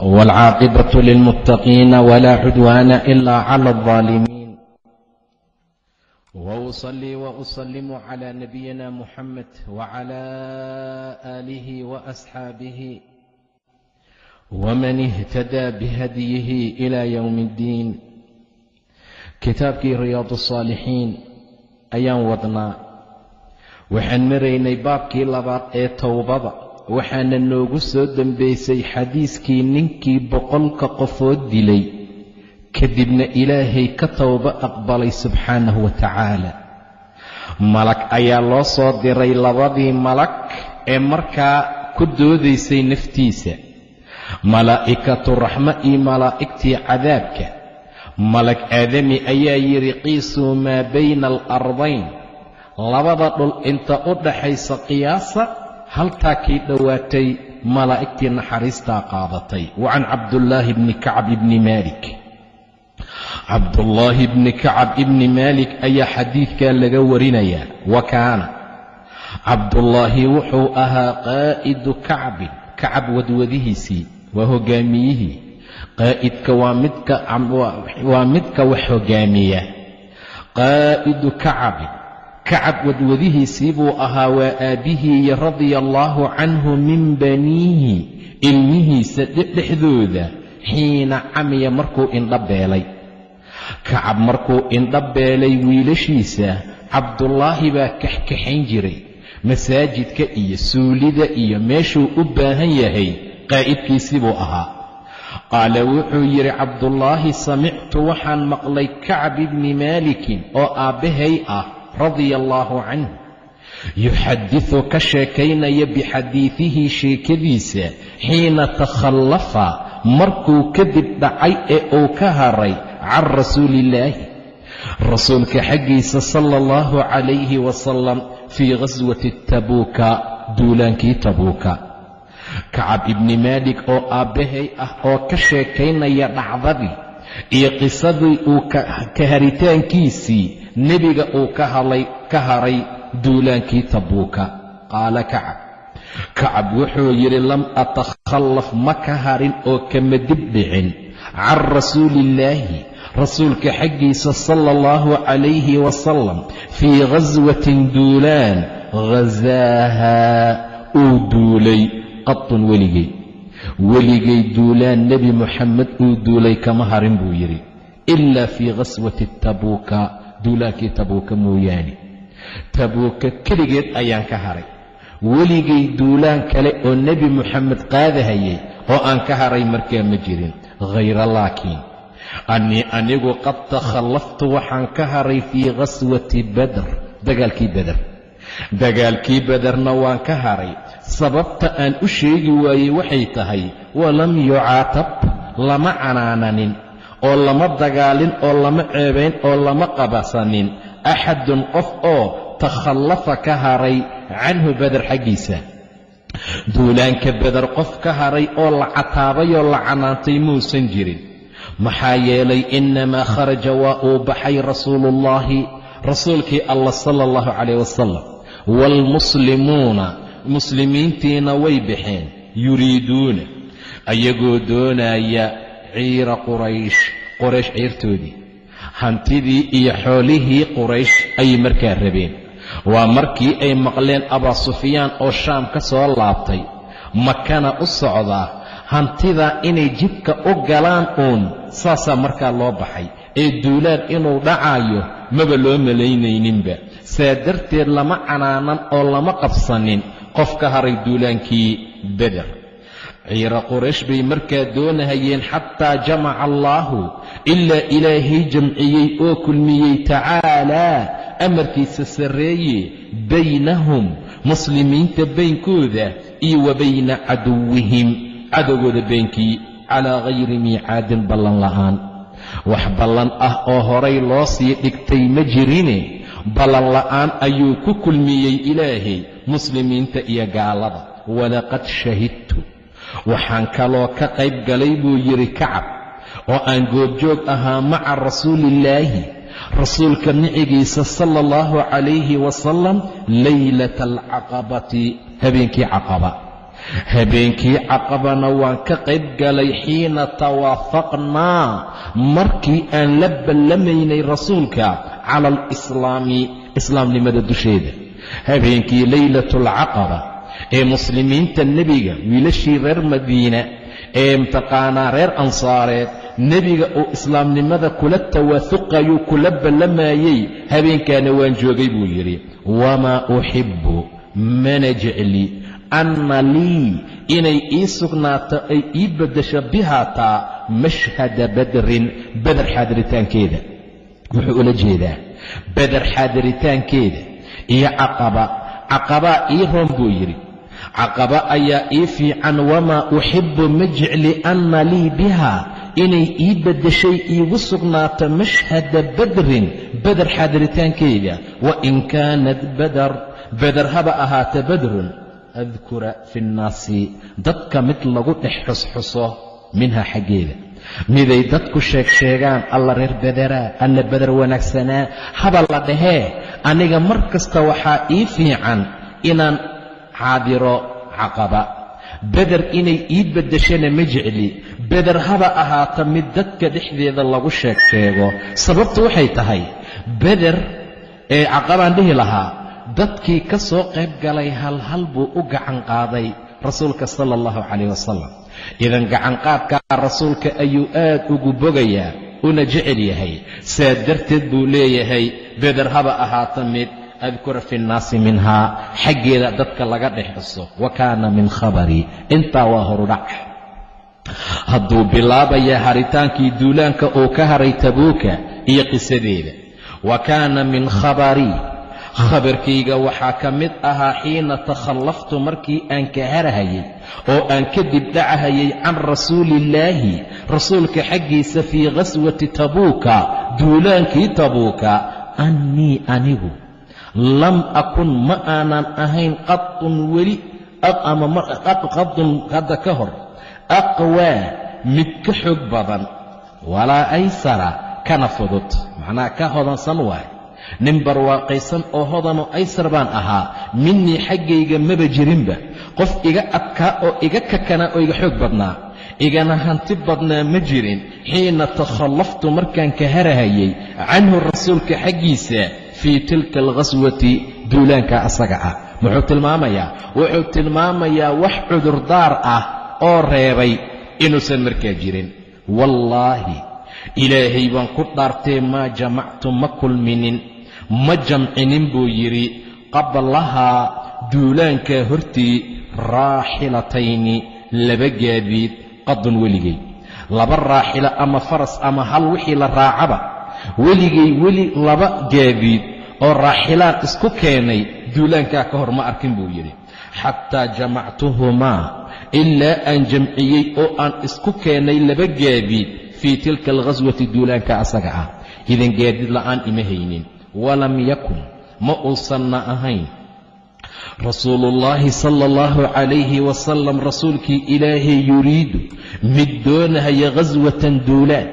والعاقبة للمتقين ولا عدوان إلا على الظالمين وأصلي وأسلم على نبينا محمد وعلى آله وأصحابه ومن اهتدى بهديه إلى يوم الدين kitaabkii riyaad الصاalixiin ayaan wadnaa waxaan maraynay baabkii labaad ee towbada waxaana noogu soo dembaysay xadiiskii ninkii boqolka qofood dilay. Kadibna ilaahay ka towbo aqbalay subxaanahu wa tacaala. Malag ayaa loo soo diray labadii malag ee markaa ku doodaysay naftiisa. Malaa'ikatu raxmo iyo malaa'igtii cadaabka. Malag aadami ayaa yidhi qiisuu maa bayna alardayn. Labada dhul inta u dhaxaysa qiyaasa haltaa kii dhowaatay malaa'igtii naxariistaa qaadatay. Wa can cabdullaahi bni kacab ibni maalik. Cabdullaahi bni kacab ibni maalik ayaa xadiidkaa laga warinayaa. Wa kaana. Cabdullaahi wuxuu ahaa qaa'idu kacbin kacab wadwadihiisii waa hoggaamiyihii qaa'idka waa midka wax hoggaamiya qaa'idu kacabin kacab wadwadihiisii buu ahaa waa aabbihii radia allaahu canhu min baniihi ilmihiisa dhexdooda xiina camiya markuu indha beelay. Kacab markuu indha beelay wiilashiisa cabdullaahi baa kaxkaxayn jiray. Masaajidka iyo suulida iyo meeshuu u baahan yahay qaa'idkiisii buu ahaa. Qaala wuxuu yidhi cabdullaahi samictu waxaan maqlay kacab ibni maalikin oo aabbahay ah radia allaahu canh yuxadisu ka sheekaynaya bixadiidihi sheekadiisa xiina takhallafa markuu kadib dhacay ee uu ka haray can rasuuliillaahi. Rasuulka xaggiisa sala allahu calayhi wasalam fii ghaswati tabuuka duulaankii tabuuka kacab ibni maalik oo aabbahay ah oo ka sheekaynaya dhacdadii iyo qisadii uu ka nebiga uu ka haray duulaankii tabuuka. Qaala kacab kacab wuxuu yidhi lam atakhallaf ma ka harin oo kama dib dhicin. Can rasuuliillaahi rasuulka xaggiisa sala allahu calayhi wasalam fii ghaswatin duulaan ghasaahaa uu duulay. Qatun weligay weligay duulaan nebi moxamed uu duulay kama harin buu yidhi. Ilaa fii ghaswati tabuuka duulaankii tabuuka mooyaane. Tabuuka keligeed ayaan ka haray. Weligay duulaan kale oo nebi moxamed qaadahayay oo aan ka haray markaa ma jirin. Khayra laakiin annii anigu qad takhallaftu waxaan ka haray fii ghaswati bader dagaalkii beder dagaalkii bederna waan ka haray. Sababta aan u sheegi waayey waxay tahay walam yucaatab lama canaananin oo lama dagaalin oo lama ceebayn oo lama qabasanin. Axadun qof oo takhallafa ka haray canhu beder xaggiisa. Duulaanka beder qof ka haray oo la cataabay oo la canaantay muusan jirin. Maxaa yeelay innamaa kharaja waa uu baxay rasuuluullaahi rasuulkii allah sala allahu calayh wasalam waalmuslimuuna muslimiintiina way baxeen yuriiduuna ayagoo doonaya ciira quraysh qoraysh ciirtoodii. Hantidii iyo xoolihii quraysh ayay markaa rabeen. Waa markii ay maqleen abaa sufyaan oo shaam ka soo laabtay. Makana u socdaa hantidaa inay jidka u galaan uun saasaa markaa loo baxay. Ee duulaan inuu dhacaayo maba loo malaynayninba. Saa darteed lama canaanan oo lama qabsanin. Qof ka haray duulaankii beder ciira quraysh bay markaa doonahayeen xataa jamaca allaahu ilaa ilaahay jamciyey oo kulmiyey tacaalaa amarkiisa sarreeye baynahum muslimiinta baynkooda iyo wa bayna caduwihim cadowgooda beenkii calaa hayri miicaadin ballan la'aan. Wax ballan ah oo horay loo sii dhigtay ma jirine ballan la'aan ayuu ku kulmiyey ilaahay muslimiinta iyo gaalada. Walaqad shahidtu waxaan kaloo ka qayb galay buu yidhi kacab oo aan goobjoog ahaa maca rasuuliillaahi rasuulka nicigiisa sala allahu calayhi wasalam laylata alcaqabati habeenkii caqaba. Habeenkii caqabana waan ka qayb galay xiina tawaafaqnaa markii aan la ballamaynay rasuulka cala alislaami islaamnimada dusheeda. Habeenkii laylatu alcaqaba ee muslimiinta nebiga wiilashii reer madiina ee mtaqaanaa reer ansaareed nebiga uu islaamnimada kula tawaafuqayuu kula ballamayey habeenkaana waan joogay buu yidhi wamaa uxibbu mana jecli anna lii inay ii sugnaato ay ii beddesho bihaataa mashhada badrin beder xaadiritaankeeda. Wuxuu ula jeedaa beder xaadiritaankeeda iyo caqaba caqabaa ii roon buu yidhi caqaba ayaa ii fiican wamaa uxibbu ma jecli anna lii biha. Inay ii beddeshay iigu sugnaato mashhada badrin beder xaadiritaankeeda. Wa in kaanat badar beder haba ahaata badrun. Adkura fi nnaasi dadka mid lagu dhex xusxuso minha xaggeeda. Miday dadku sheeg sheegaan alla reer bederaa alla beder wanaagsanaa. Haba la dhahee aniga mar kasta waxaa ii fiican inaan caadiro caqaba. Beder inay ii beddeshana ma jecli. Beder haba ahaata mid dadka dhexdeeda lagu sheeg sheego sababtu waxay tahay beder ee caqabaan dhihi lahaa dadkii ka soo qayb galay halhal buu u gacan qaaday rasuulka sala allahu calayh wasalam idan gacanqaadkaa rasuulka ayuu aad ugu bogayaa una jecel yahay. Saa darteed buu leeyahay beder haba ahaata mid adkura fi nnaasi minhaa xaggeeda dadka laga dhex xuso wa kaana min khabarii intaa waa horudhac hadduu bilaabaya haritaankii duulaanka uu ka haray tabuuka iyo qisadeeda. Wa kaana min khabarii khabarkayga waxaa ka mid ahaa xiina takhallaftu markii aan ka harahayay oo aan kadib dhacahayay can rasuuliillaahi rasuulka xaggiisa fii khaswati tabuuka duulaankii tabuuka. Annii anigu lam akun ma aanan ahayn qadun weli qadun hadda ka hor aqwaa mid ka xoog badan walaa aysara kana fudud. Macnaha ka hodansan waay. Nin barwaaqaysan oo hodanoo aysar baan ahaa minnii xaggayga maba jirinba qof iga adkaa oo iga kakanaa oo iga xoog badnaa igana hanti badnaa ma jirin xiina takhallaftu markaan ka harahayay canhu rasuulka xaggiisa fii tilka alkhaswati duulaanka asaga ah. Muxuu tilmaamayaa? Wuxuu tilmaamayaa wax cudurdaar ah oo reebay inuusan markaa jirin. Wallaahi ilaahay baan ku dhaartee maa jamactu ma kulminin ma jamcinin buu yidhi qablahaa duulaankaa hortii raaxilatayni laba gaadiid qadun weligay. Laba raaxilo ama faras ama hal wixii la raacaba weligay weli laba gaadiid oo raaxilaan isku keenay duulaankaa ka hor ma arkin buu yidhi. Xataa jamactuhumaa ilaa aan jamciyey oo aan isku keenay laba gaadiid fii tilka alkhaswati duulaanka asaga ah. Idan gaadiid la'aan ima haynin. Walam yakun ma uusanna ahayn. Rasuuluullaahi sala allahu calayhi wasalam rasuulkii ilaahay yuriidu mid doonahaya khaswatan duulaan.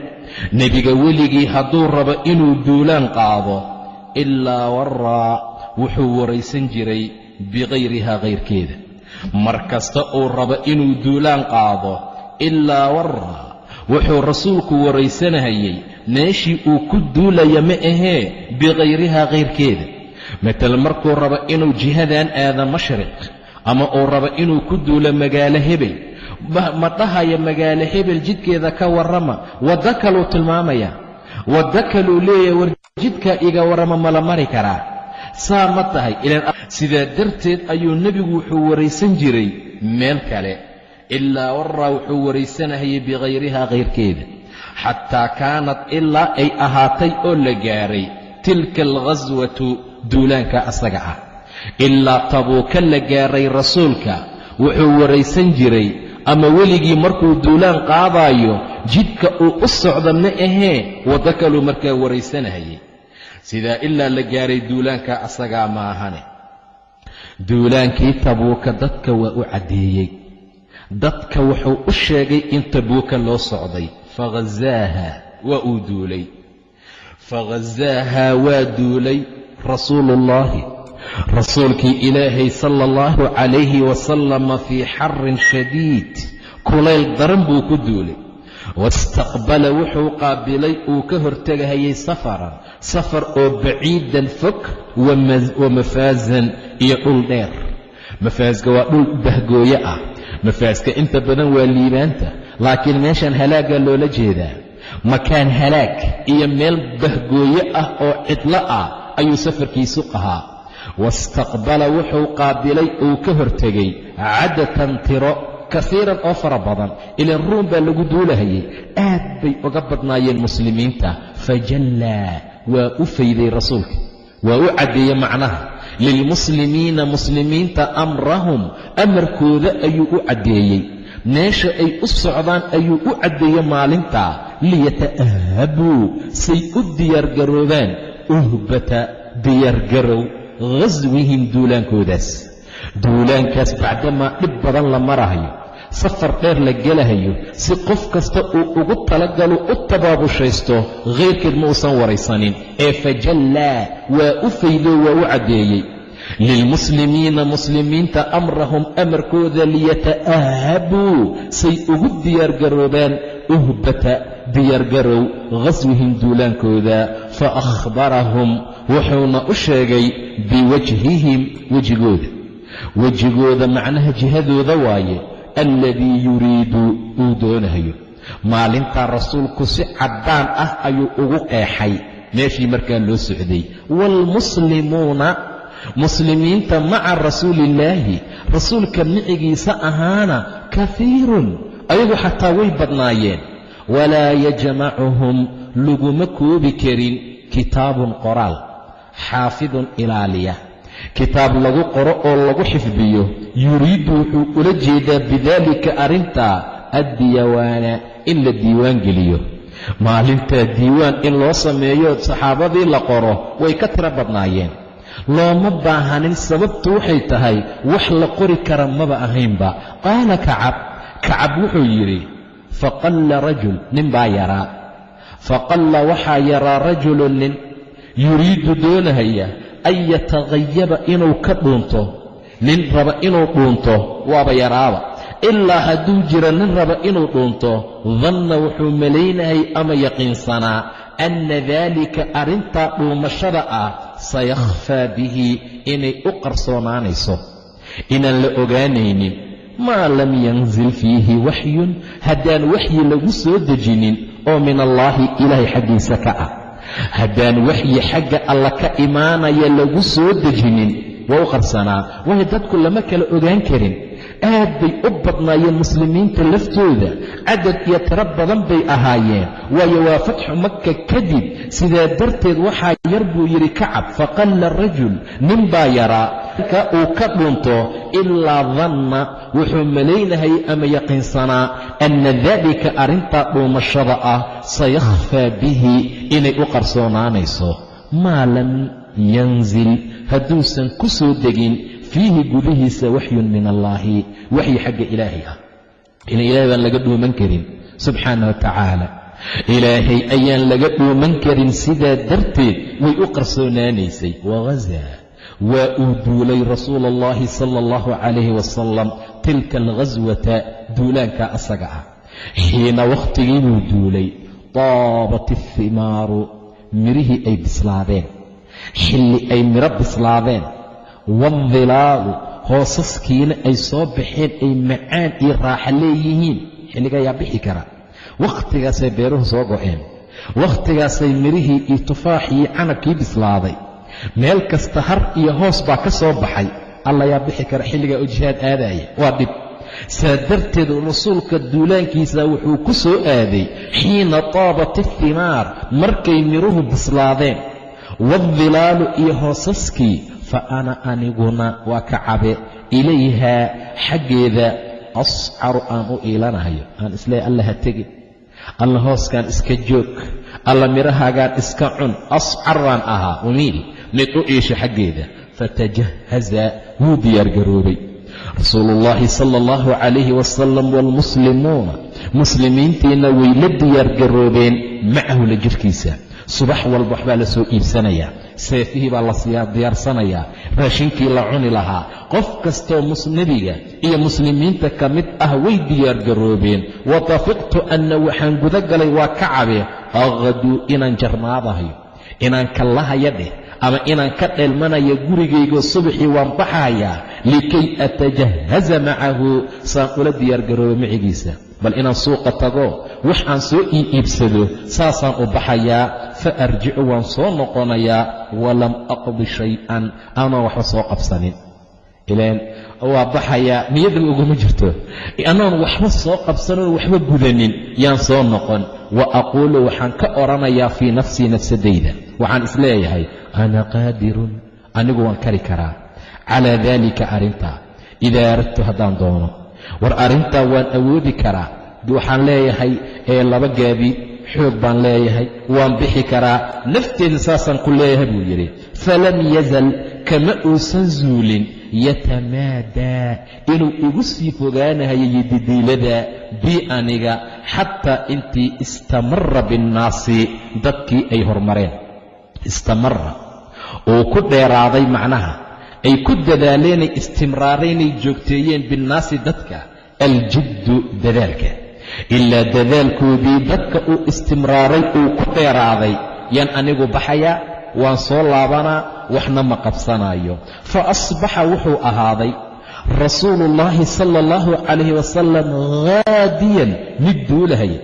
Nebiga weligii hadduu rabo inuu duulaan qaado ilaa waraa wuxuu waraysan jiray bikayrihaa kayrkeeda mar kasta uu rabo inuu duulaan qaado ilaa waraa wuxuu rasuulku waraysanahayay meeshii uu ku duulaya ma ahee bikayrihaa kayrkeeda matal markuu rabo inuu jihadan aado mashriq ama uu rabo inuu ku duulo magaalo hebel ma dhahaya magaalo hebel jidkeeda ka warrama waddo kaluu tilmaamaya waddo kaluu leeyahay jidkaa iga warrama mala mari karaa. Saa ma tahay sidaa darteed ayuu nebigu wuxuu waraysan jiray meel kale ilaa waraa wuxuu waraysanahayay bikayrihaa kayrkeeda xataa kaanad ilaa ay ahaatay oo la gaaray tilka alkhaswatu duulaanka asaga ah. Ilaa tabuuka la gaaray rasuulka wuxuu waraysan jiray ama weligii markuu duulaan qaadaayo jidka uu u socdo ma ahee waddo kaluu markaa waraysanahayay. Sidaa ilaa la gaaray duulaanka asagaa ma ahane. Duulaankii tabuuka dadka waa u caddeeyey. Dadka wuxuu u sheegay in tabuuka loo socday. Faghazaaha waa uu duulay. Faghazaaha waa duulay rasuuluullaahi rasuulkii ilaahay sala allahu calayhi wasalama fii xarin shadiid kulayl daran buu ku duulay. Wastaqbala wuxuu qaabilay uu ka hortegahayay safaran safar oo baciidan fog wa mafaasan iyo dhul dheer. Mafaaska waa dhul bahgooye ah. Mafaaska inta badan waa liibaanta laakiin meeshan halaaggaa loola jeedaa. Makaan halaag iyo meel bahgooye ah oo cidlo ah ayuu safarkiisu ahaa wastaqbala wuxuu qaabilay uu ka hortegay cadatan tiro kaiiran oo fara badan ilaan ruum baa lagu duulahayay aad bay uga badnaayeen muslimiinta fajallaa waa u fayday rasuulka waa u caddeeyey macnaha lilmuslimiina muslimiinta amrahum amarkooda ayuu u caddeeyey meesha ay u socdaan ayuu u caddeeyey maalintaa liyata'ahabuu say u diyaargaroobaan uhbata diyaargarow ghaswihim duulaankoodaas duulaankaas bacdamaa dhib badan la marahayo safar dheer la gelahayo si qof kasta uu ugu talagalo u tabaabushaysto khayrkeed ma uusan waraysanin. Ee fajallaa waa u faydoo waa u caddeeyey. Lilmuslimiina muslimiinta amrahum amarkooda liyata'ahabuu say ugu diyaargaroobaan uhbata diyaargarow ghaswihim duulaankooda fa akhbarahum wuxuuna u sheegay biwajhihim wejigooda. Wejigooda macnaha jihadooda waaye alladii yuriidu uu doonayo maalintaa rasuulku si caddaan ah ayuu ugu qeexay meeshii markaa loo socday. Waalmuslimuuna muslimiinta maca rasuuliillaahi rasuulka micigiisa ahaana kafiirun ayagu xataa way badnaayeen. Walaa yajmacuhum laguma koobi karin kitaabun qoraal xaafidun ilaaliya. Kitaab lagu qoro oo lagu xifdiyo yuriidu wuxuu ula jeedaa bidaalika arrintaa addiyawaana in la diiwaan geliyo. Maalintaa diiwaan in loo sameeyo saxaabadii la qoro way ka tiro badnaayeen. Looma baahanin sababtu waxay tahay wax la qori kara maba ahaynba. Qaala kacab kacab wuxuu yidhi faqalla rajul nin baa yaraa. Faqalla waxaa yaraa rajulun nin yuriidu doonahaya an yatakhayaba inuu ka dhuunto nin raba inuu dhuunto waaba yaraaba. Ilaa hadduu jiro nin raba inuu dhuunto danna wuxuu malaynahay ama yaqiinsanaa anna daalika arrintaa dhuumashada ah sayakhfaa bihi inay u qarsoonaanayso. Inaan la ogaanaynin maa lam yanzil fiihi waxyun haddaan waxyi lagu soo dejinin oo min allaahi ilaahay xaggiisa ka ah haddaan waxyi xagga alla ka imaanaya lagu soo dejinin waa u qarsanaa waayo dadku lama kala ogaan karin aad bay u badnaayeen muslimiinta laftooda. Cadad iyo tiro badan bay ahaayeen. Waayo waa fatxu maka kadib sidaa darteed waxaa yar buu yidhi kacab faqalla rajul nin baa yaraa. Ka uu ka dhunto ilaa danna wuxuu malaynahay ama yaqiinsanaa anna daalika arrintaa dhuumashada ah sayakhfaa bihi inay u qarsoonaanayso. Maa lam yanzil hadduusan ku soo degin fiihi gudihiisa waxyun min allaahi waxyi xagga ilaahay ah. Ila ilaahay baan laga dhuuman karin subxaana wa tacaala. Ilaahay ayaan laga dhuuman karin sidaa darteed way u qarsoonaanaysay. Wahazaa waa uu duulay rasuulu allahi sala allahu calayhi wasalam tilka alghaswata duulaanka asaga ah. Xiina wakhtigii buu duulay taabat ihimaaru mirihii ay bislaadeen. Xilli ay miro bislaadeen waaldilaalu hoosaskiina ay soo baxeen ay macaan iyo raaxa leeyihiin xilliga ayaa bixi kara wakhtigaasay beeruhu soo go'een wakhtigaasay mirihii iyo tufaaxii canabkii bislaaday meel kasta har iyo hoos baa ka soo baxay alla yaa bixi kara xilligaa oo jihaad aadaya waa dhib saa darteed rasuulka duulaankiisa wuxuu ku soo aaday xiina taabat ihimaar markay miruhu bislaadeen waaldilaalu iyo hoosaskii fa ana aniguna waa ka cabe ilayhaa xaggeeda ascaru aan u iilanahayo aan isleehay alla ha tegin alla hooskaan iska joog alla midhahaagaan iska cun ascaraan ahaa umiil mid u iisha xaggeeda. Fatajahaza wuu diyaargaroobay rasuuluullaahi sala allahu calayhi wasalam waalmuslimuuna muslimiintiina way la diyaargaroobeen macahu la jirhkiisa subax walba waxbaa la soo iibsanayaa seefihii baa la diyaarsanayaa raashinkii la cuni lahaa. Qof kastoo nebiga iyo muslimiinta ka mid ah way diyaargaroobeen wa tafiqtu anna waxaan guda galay waa ka cabee. Aqduu inaan jarmaadahayo inaan kallahaya dheh ama inaan ka dheelmanayo gurigaygo subaxii waan baxayaa likay atajahaza macahu saan ula diyaargaroobo macigiisa bal inaan suuqa tago wax aan soo ii iibsado saasaan u baxayaa fa arjicu waan soo noqonayaa walam aqdi shay-an aanoo waxba soo qabsanin. Ilaan waa baxayaa niyadaba uguma jirto. Anoon waxba soo qabsanoo waxba gudanin yaan soo noqon. Wa aquulu waxaan ka odhanayaa fii nafsii nafsadayda. Waxaan is leeyahay ana qaadirun anigu waan kari karaa. Calaa daalika arrintaa idaa aradtu haddaan doono. War arrintaa waan awoodi karaa. Waxaan leeyahay ee laba gaabi xoog baan leeyahay waan bixi karaa. Nafteeda saasaan ku leeyahay buu yidhi falam yazal kama uusan zuulin yatamaadaa inuu igu sii fogaanahayo yodidiilada bii aniga xataa intii istamara binnaasi. Dadkii ay hormareen istamara uu ku dheeraaday macnaha ay ku dadaaleenay istimraareenay joogteeyeen binnaasi dadka aljiddu dadaalka ilaa dadaalkoodii dadka uu istimraaray uu ku dheeraaday. Yaan anigu baxayaa waan soo laabanaa waxna ma qabsanaayo. Fa asbaxa wuxuu ahaaday rasuuluullaahi sala allahu calayhi wasalam haadiyan mid duulahaya.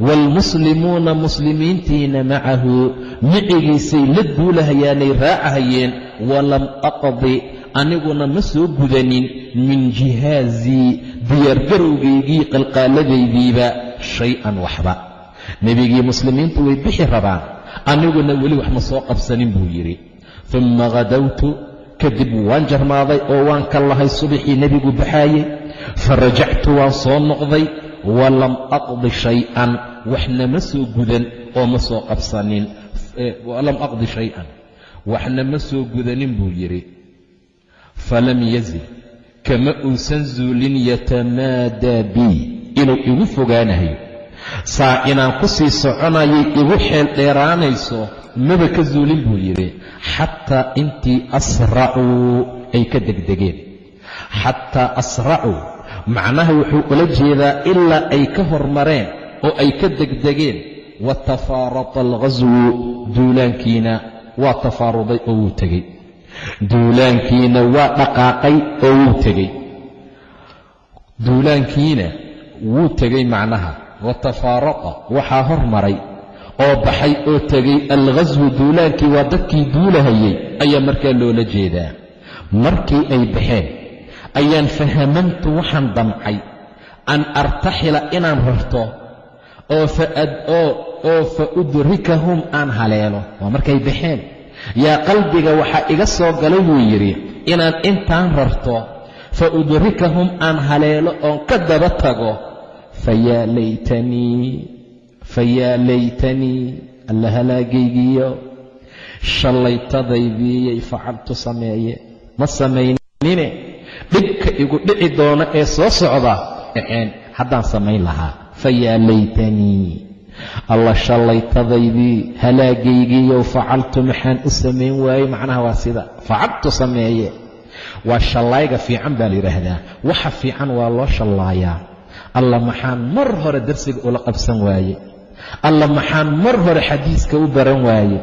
Waalmuslimuuna muslimiintiina macahu micigiisay la duulahayaanay raacahayeen walam aqdi aniguna ma soo gudanin min jihaazii diyaargarowgaygii qalqaaladaydiiba shay-an waxba. Nebigii muslimiintu way bixi rabaan aniguna weli wax ma soo qabsanin buu yidhi. Tumma khadawtu kadib waan jarmaaday oo waan ka lahay subaxii nebigu baxaayey. Fa rajactu waan soo noqday walam aqdi shay-an waxna ma soo gudan oo ma soo qabsanin walam aqdi shay-an waxna ma soo gudanin buu yidhi falam yazil kama uusan zuulin yatamaadaa bii inuu igu fogaanayo saa inaan ku sii soconayay igu xeel dheeraanayso maba ka zuulin buu yidhi xataa intii asracuu ay ka degdegeen. Xataa asracuu macnaha wuxuu ula jeedaa ilaa ay ka hormareen oo ay ka degdegeen. Wa tafaarata alghaswu duulaankiina waa tafaaruday oo wuu tegey duulaankiina waa dhaqaaqay oo wuu tegey. duulaankiina wuu tegey macnaha wa tafaaraqa waxaa hormaray oo baxay oo tegey. alghaswu duulaankii waa dadkii duulahayey ayaa markaa loola jeedaa. markii ay baxeen ayaan fahamantu waxaan damcay an artaxila inaan rarto oo oo fa udrikahum aan haleelo. waa markay baxeen yaa qalbiga waxaa iga soo galay buu yidhi inaan intaan rarto fa udrikahum aan haleelo oon ka daba tago. Fayaa laytanii fayaa laytanii alla halaagaygiyo shallaytadaydiiyay facaltu sameeye. Ma samaynine? Dhibka igu dhici doona ee soo socda dhaceen haddaan samayn lahaa. Fayaa laytanii alla shallaytadaydii halaagaygiiyow facaltu maxaan u samayn waayey? Macnaha waa sida facaltu sameeye. Waa shallayga fiican baa la yidhaahdaa. Waxa fiican waa loo shallaayaa alla maxaan mar hore darsiga ula qabsan waaye. Alla maxaan mar hore xadiiska u baran waaye.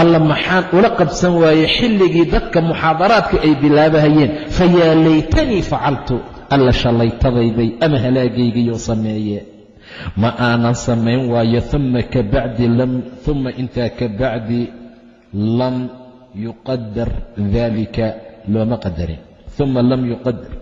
Alla maxaan ula qabsan waaye xilligii dadka muxaadaraadka ay bilaabahayeen fayaa laytanii facaltu. Alla shallaytadayday ama halaagaygiyo sameeye ma aanan samayn waayo uma kabacdi uma intaa ka bacdi lam yuqadar dalika looma qadarin. Uma lam yuqadar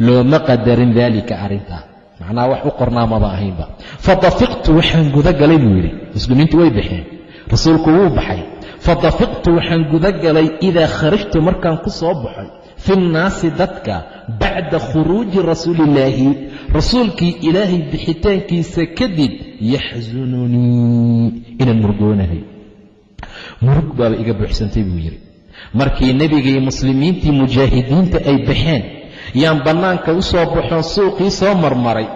looma qadarin daalika arrintaa. Macnaha wax u qornaa maba ahaynba fadafiqtu waxaan guda galay buu yidhi. Muslimiintu way baxeen. Rasuulku wuu baxay. Fadafiqtu waxaan guda galay idaa kharajtu markaan ku soo baxay fi nnaasi dadka bacda khuruuji rasuuliillaahi rasuulkii ilaahay bixitaankiisa kadib yaxsununii inaan murgoonahay murug baaba iga buuxsantay buu yidhi markii nebigii muslimiintii mujaahidiinta ay baxeen yaan bannaanka u soo baxoon suuqii soo marmaray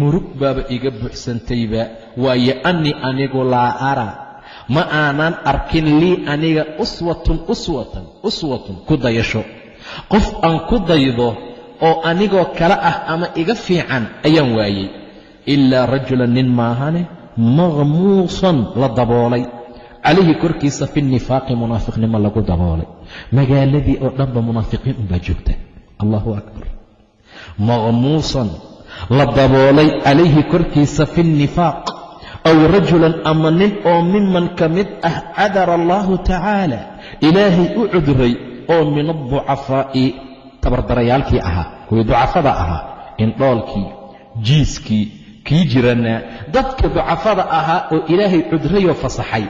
murug baaba iga buuxsantayba waayo annii anigu laa ara ma aanan arkin lii aniga uswatun uswatan uswatun ku dayasho qof aan ku daydo oo anigoo kale ah ama iga fiican ayaan waayey. Ilaa rajulan nin maahane maqmuusan la daboolay. Calayhi korkiisa fi nifaaqi munaafiqnimo lagu daboolay. Magaaladii oo dhanba munaafiqiin unbaa joogta. Allahu akbar. Maqmuusan la daboolay calayhi korkiisa fi nifaaq. Aw rajulan ama nin oo miman ka mid ah cadara allahu tacaala ilaahay u cudray oo min adducafaa'i tabardarayaalkii ahaa kuwii ducafada ahaa indhoolkii jiiskii kii jiranaa dadka ducafada ahaa oo ilaahay cudrayoo fasaxay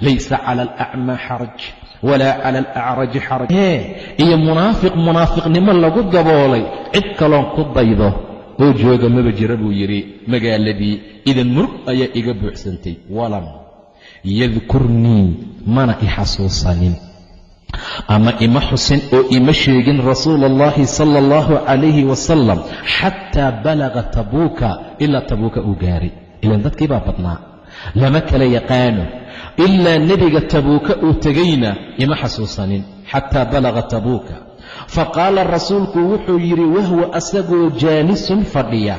laysa cala alacmaa xaraj walaa cala alacraji xaraj. Hee iyo munaafiq munaafiqnimo lagu daboolay cid kaloon ku daydo oo jooga maba jira buu yidhi magaaladii idan murug ayaa iga buuxsantay walam yadkurnii mana i xasuusanin ama ima xusin oo ima sheegin rasuula allahi sala allahu calayhi wasalam xataa balaga tabuuka ilaa tabuuka uu gaaray ilan dadkii baa badnaa. Lama kala yaqaano ilaa nebiga tabuuka uu tegayna ima xasuusanin xataa balaga tabuuka. Faqaala rasuulku wuxuu yidhi wahwa asagoo jaalisun fadhiya.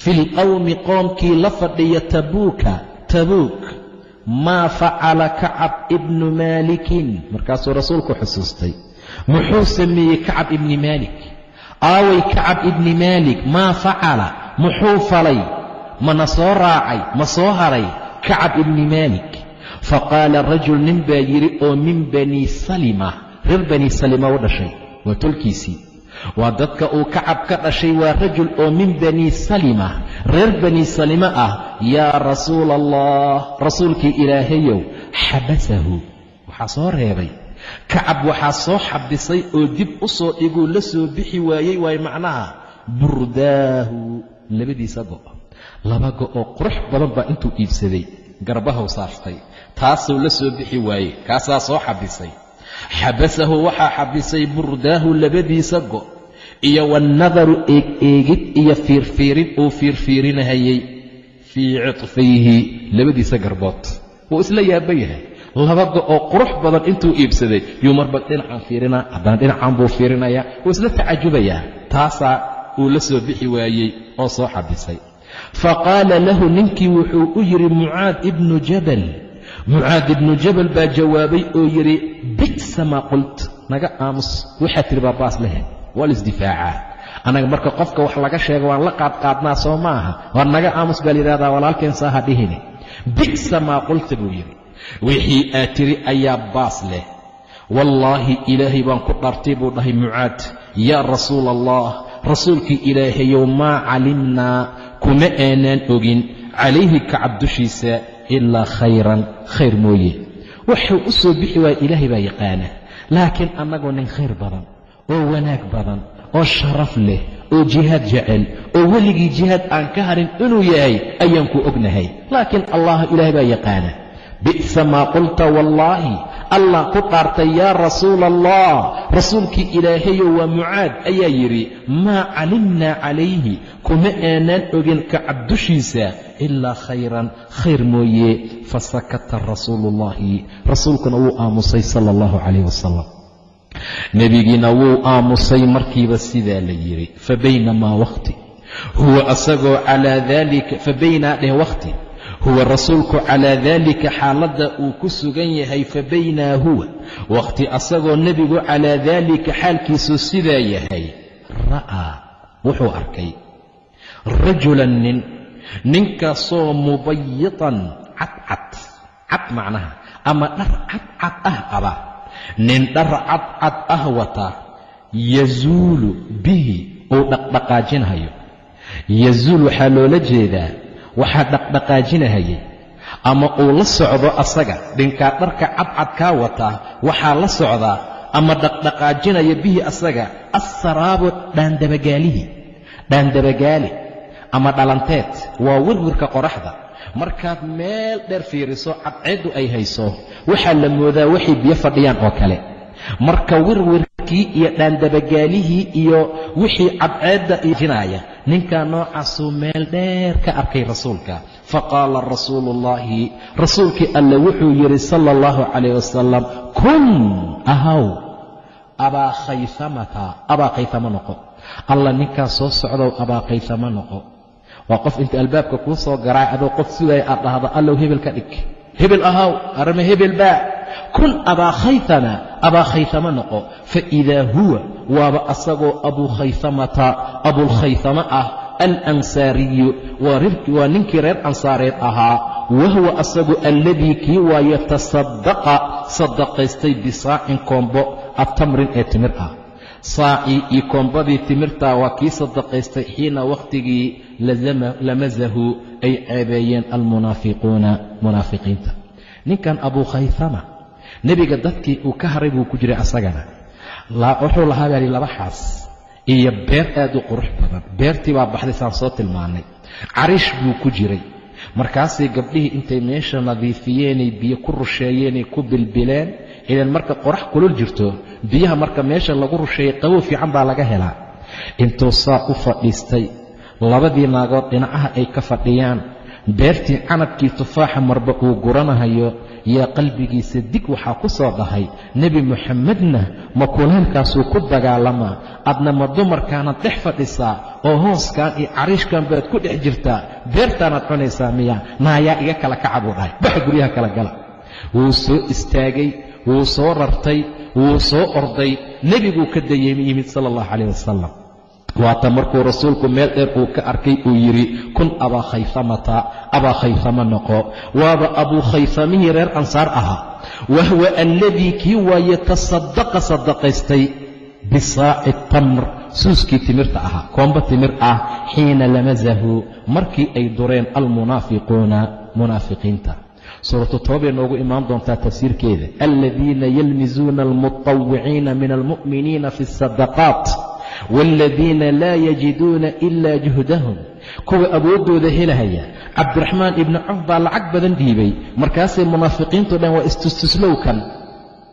Fi lqowmi qoomkii la fadhiya tabuuka tabuuk maa facala kacab ibnu maalikin markaasuu rasuulku xusuustay. Muxuu sameeyey kacab ibni maalik aaway kacab ibni maalik maa facala muxuu falay? Mana soo raacay ma soo haray kacab ibni maalik faqaala rajul nin baa yidhi oo min bani salima. Reer bani salima u dhashay. Waa tolkiisii waa dadka uu kacab ka dhashay waa rajul oo min bani salima. Reer bani salima ah yaa rasuula allah rasuulkii ilaahayow xabasahu. Waxaa soo reebay. Kacab waxaa soo xabisay oo dib u soo dhiguu la soo bixi waayey waay macnaha burdaahu. Labadiisa go' laba go' oo qurux badan baa intuu iibsaday garbahaw saaftay taasuu la soo bixi waayey kaasaa soo xabisay. Xabasahu waxaa xabisay burdaahu labadiisa go' iyo wannadaru eeg-eegid iyo fiirfiirin uu fiirfiirinahayey fii cidfayhi labadiisa garbood. Wuu isla yaaba yahay. Laba go' oo qurux badan intuu iibsaday. Yuu marba dhinacan fiirinaa haddana dhinacan buu fiirinayaa wuu isla tacajubayaa taasaa uu la soo bixi waayey oo soo xabisay. Faqaala lahu ninkii wuxuu u yidhi mucaad ibnu jabal. Mucaad ibnu jabal baa jawaabay oo yidhi bi'sa maa qult naga aamus waxaad tihi baa baas lehe waa la isdifaacaa annaga marka qofka wax laga sheego waan la qaadqaadnaa soo maaha. War naga aamus baa layidhahdaa walaalkeen saaha dhihini. Bi'sa maa qulta buu yidhi. Wixii aad tiri ayaa baas leh. Wallaahi ilaahay baan ku dhartay buu dhahay mucaad. Yaa rasuula allah rasuulkii ilaahayow maa calimnaa kuma aanaan ogin. Calayhi kacab dushiisa ilaa khayran khayr mooye. Wuxuu u soo bixi waaya ilaahay baa yaqaana. Laakiin annagoo nin khayr badan oo wanaag badan oo sharaf leh oo jihaad jecel oo weligii jihaad aan ka harin inuu yahay ayaan ku ognahay. Laakiin allah ilaahay baa yaqaana bi'sa maa qulta wallaahi allah ku dhaartay yaa rasuula allah rasuulkii ilaahayow waa mucaad ayaa yidhi maa calimnaa calayhi kuma aanaan ogin kacab dushiisa ilaa khayran khayr mooye fasakata rasuulu ullahi rasuulkuna wuu aamusay sala allahu calayh wasalam nebigiina wuu aamusay markiiba sidaa la yidhi fa baynamaa wakhti huwa asagoo calaa daalika fa baynaa dheh wakhti huwa rasuulku calaa daalika xaaladda uu ku sugan yahay fa baynaa huwa? Wakhti asagoo nebigu calaa daalika xaalkiisu sidaa yahay. Ra'aa wuxuu arkay. Rajulan nin ninkaasoo mubayitan cadcad cad macnaha ama dhar cadcad ah qaba nin dhar cadcad ah wata yazuulu bihi uu dhaqdhaqaajinhayo yazuul waxaa loola jeedaa waxaa dhaqdhaqaajinahayay. Ama uu la socdo asaga dhinkaa dharka cadcadkaa wataa waxaa la socdaa ama dhaqdhaqaajinaya bihi asaga assaraabu dhaandabagaalihii dhaandabagaali ama dhalanteed waa wirwirka qoraxda markaad meel dheer fiiriso cadceeddu ay hayso waxaa la moodaa waxay biyo fadhiyaan oo kale. Marka wirwirkii iyo dhaandabagaalihii iyo wixii cadceedda ijinaya ninkaa noocaasuu meel dheer ka arkay rasuulka. Faqaala rasuulu ullaahi rasuulkii alle wuxuu yidhi sala allahu calayh wasalam kun ahaw abaa khaysamata abaa khaytamo noqo. Alla ninkaa soo socdow abaa khaytamo noqo waa qof inta albaabka kuu soo garaay adoo qof sugaya aad dhahdo allow hebel ka dhig. Hebel ahaw arame hebel baa. Kun abaa khaytama abaa khaytama noqo. Faidaa huwa waaba asagoo abuu khaytamata abulkhaytama ah alansaariyu. Waa ninkii reer ansaareed ahaa. Wahuwa asagu alladii kii waaye tasadaqa sadaqaystay bisaacin koombo atamrin ee timir ah saacii iyo koombadii timirtaa waa kii sadaqaystay xiina wakhtigii lamasahu ay ceebeeyeen almunaafiquuna munaafiqiinta. Ninkan abuu khaytama nebiga dadkii uu ka haray buu ku jiray asagana. Wuxuu lahaa baali laba xaas iyo beer aad u qurux badan. Beertii baa baxday saan soo tilmaannay cariish buu ku jiray. Markaasay gabdhihii intay meesha nadiifiyeenay biyo ku rusheeyeenay ku bilbileen ilan marka qorax kulul jirto biyaha marka meesha lagu rusheeyey qabow fiican baa laga helaa. Intuu saa u fadhiistay labadii naagood dhinacaha ay ka fadhiyaan beertii canabkii tufaaxa marba uu guranahayo yaa qalbigiisa dig waxaa ku soo dhahay nebi moxamedna ma kuleelkaasuu ku dagaalamaa adna ma dumarkaanaad dhex fadhisaa oo hooskan iyo cariishkan baad ku dhex jirtaa beertaanaad cunaysaa miya naayaa iga kala kaca buu dhahay baxa guryaha kala gala. Wuu soo istaagay wuu soo rartay wuu soo orday nebiguu ka dayay yimid sala allahu calayh wasalam waata markuu rasuulku meel dheer uu ka arkay uu yidhi kun abaa khaysamata abaa khaysama noqo. Waaba abuu khaysamihii reer ansaar ahaa. Wahwa alladii kii waaye tasadaqa sadaqaystay bisaaci tamr suuskii timirta ahaa koombo timir ah xiina lamasahu markii ay dureen almunaafiquuna munaafiqiinta suuratu toobay noogu imaan doontaa tafsiirkeeda. Aladiina yalmisuuna almutawiciina min almu'miniina fi asadaqaat waaladiina laa yajiduuna ilaa juhdahum. Kuwa awooddooda helahaya cabdiraxmaan ibni cof baa lacag badan dhiibay. Markaasay munaafiqiintu dhan waa istustuslowkan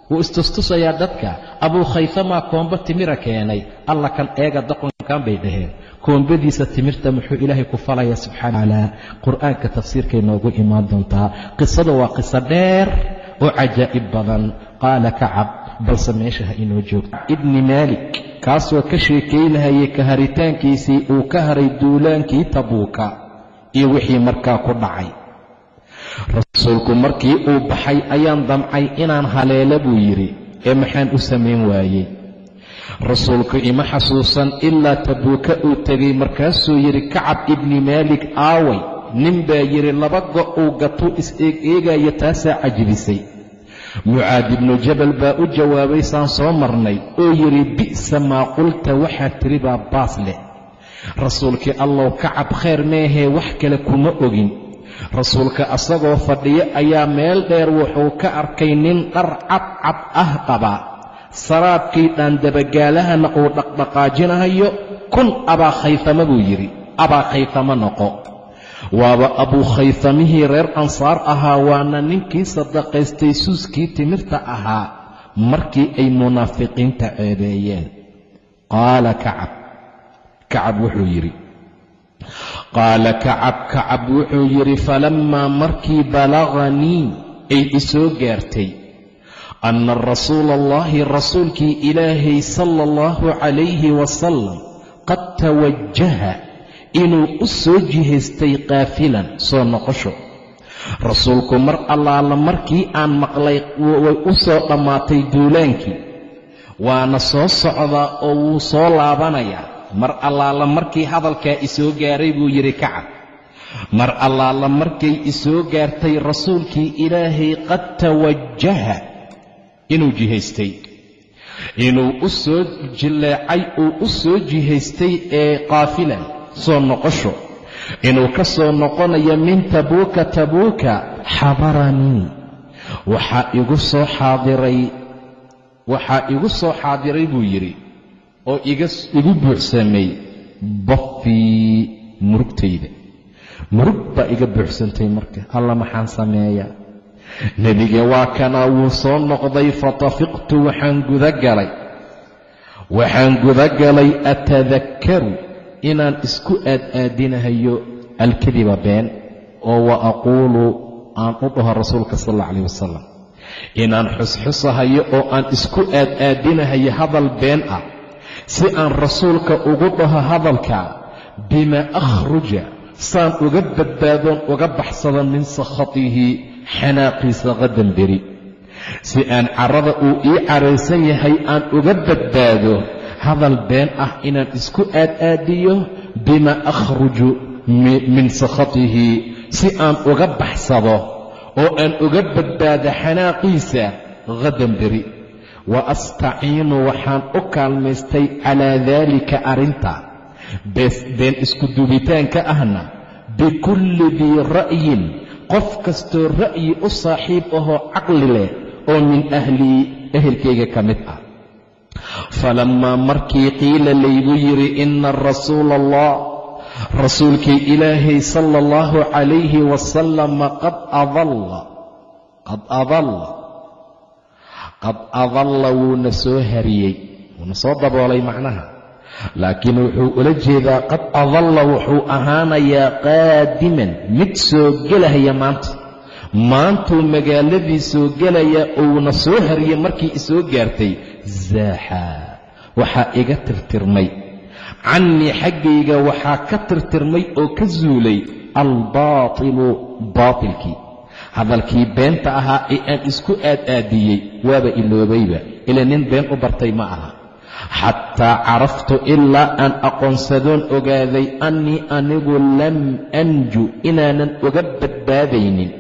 wuu istustusayaa dadka. Abuu khayfamaa koombo timira keenay. Alla kan eega doqonkan bay dhaheen koombadiisa timirta muxuu ilaahay ku falayaa subxaana tacaala qur'aanka tafsiirkay noogu imaan doontaa. Qisada waa qiso dheer oo cajaa'ib badan. Qaala kacab balse meesha ha inoo joogto ibni maalik kaasoo ka sheekaynahayay ka haritaankiisii uu ka haray duulaankii tabuuka iyo wixii markaa ku dhacay. Rasuulku markii uu baxay ayaan damcay inaan haleelo buu yidhi ee maxaan u samayn waayey rasuulku ima xasuusan ilaa tabuuka uu tegay markaasuu yidhi kacab ibni maalik aaway nin baa yidhi laba go' uu gatuu is-eeg eegaya taasaa cajibisay. Mucaad ibnu jabal baa u jawaabay saan soo marnay oo yidhi bi'sa maa qulta waxaad tiri baa baas leh. Rasuulkii allow kacab khayr meehee wax kale kuma ogin. Rasuulka asagoo fadhiyo ayaa meel dheer wuxuu ka arkay nin dhar cadcad ah qaba saraabkii dhaandabagaalahana uu dhaqdhaqaajinahayo kun abaa khaytama buu yidhi abaa khaytama noqo. Waaba abuu khaytamihii reer ansaar ahaa waana ninkii sadaqaystay suuskii timirta ahaa markii ay munaafiqiinta ceebeeyeen. Qaala kacab kacab wuxuu yidhi qaala kacab kacab wuxuu yidhi falammaa markii balaganii ay isoo gaartay anna rasuula allahi rasuulkii ilaahay sala allahu calayhi wasalam qad tawajaha inuu u soo jihaystay qaafilan soo noqosho rasuulku mar allaala markii aan maqlay way u soo dhammaatay duulaankii waana soo socdaa oo wuu soo laabanayaa mar allaala markii hadalkaa isoo gaaray buu yidhi kacab mar allaala markay isoo gaartay rasuulkii ilaahay qad tawajaha inuu jihaystay. Inuu u soo jileecay uu u soo jihaystay ee qaafilan soo noqosho. Inuu ka soo noqonayo min tabuuka tabuuka xadaranii waxaa igu soo xaadiray waxaa igu soo xaadiray buu yidhi oo igu buuxsamay baffii murugtayda. Murug baa iga buuxsantay marka alla maxaan sameeyaa nebiga waa kanaa wuu soo noqday fatafiqtu waxaan gudagalay. Waxaan gudagalay atadakkaru inaan isku aad-aadinahayo alkadiba been oo wa aquulu aan u dhaho rasuulka sal alla calah wasalam inaan xusxusahayo oo aan isku aad-aadinahayo hadal been ah. Si aan rasuulka ugu dhaho hadalka bima akhruja saan uga badbaadoon uga baxsado min sakhatihi xanaaqiisa qadan beri si aan carrada uu ii caraysan yahay aan uga badbaado hadal been ah inaan isku aad-aadiyo bima akhruju min sakhatihi. Si aan uga baxsado oo aan uga badbaado xanaaqiisa qadan beri wa astaciinu waxaan u kaalmaystay calaa daalika arrinta. Been isku duubitaanka ahna bikulli dii ra'yin qof kastoo ra'yi u saaxiib ahoo caqli leh oo min ahlii ehelkayga ka mid ah. Falammaa markii qiila laygu yidhi ina rasuula allah rasuulkii ilaahay sala allahu calayhi wasalama qad adalla qad adalla qad adalla wuuna soo hariyey. Wuuna soo daboolay macnaha laakiin wuxuu ula jeedaa qad adalla wuxuu ahaanayaa qaadiman mid soo gelahaya maanta. Maantuu magaaladii soo gelaya uuna soo hariyey markii isoo gaartay zaaxaa waxaa iga tirtirmay. Cannii xaggayga waxaa ka tirtirmay oo ka zuulay albaatilu baatilkii. Hadalkii beenta ahaa ee aan isku aad-aadiyey waaba iloobayba ila nin been u bartay ma aha xataa caraftu ilaa aan aqoonsadoon ogaaday annii anigu lam anju inaanan uga badbaadaynin.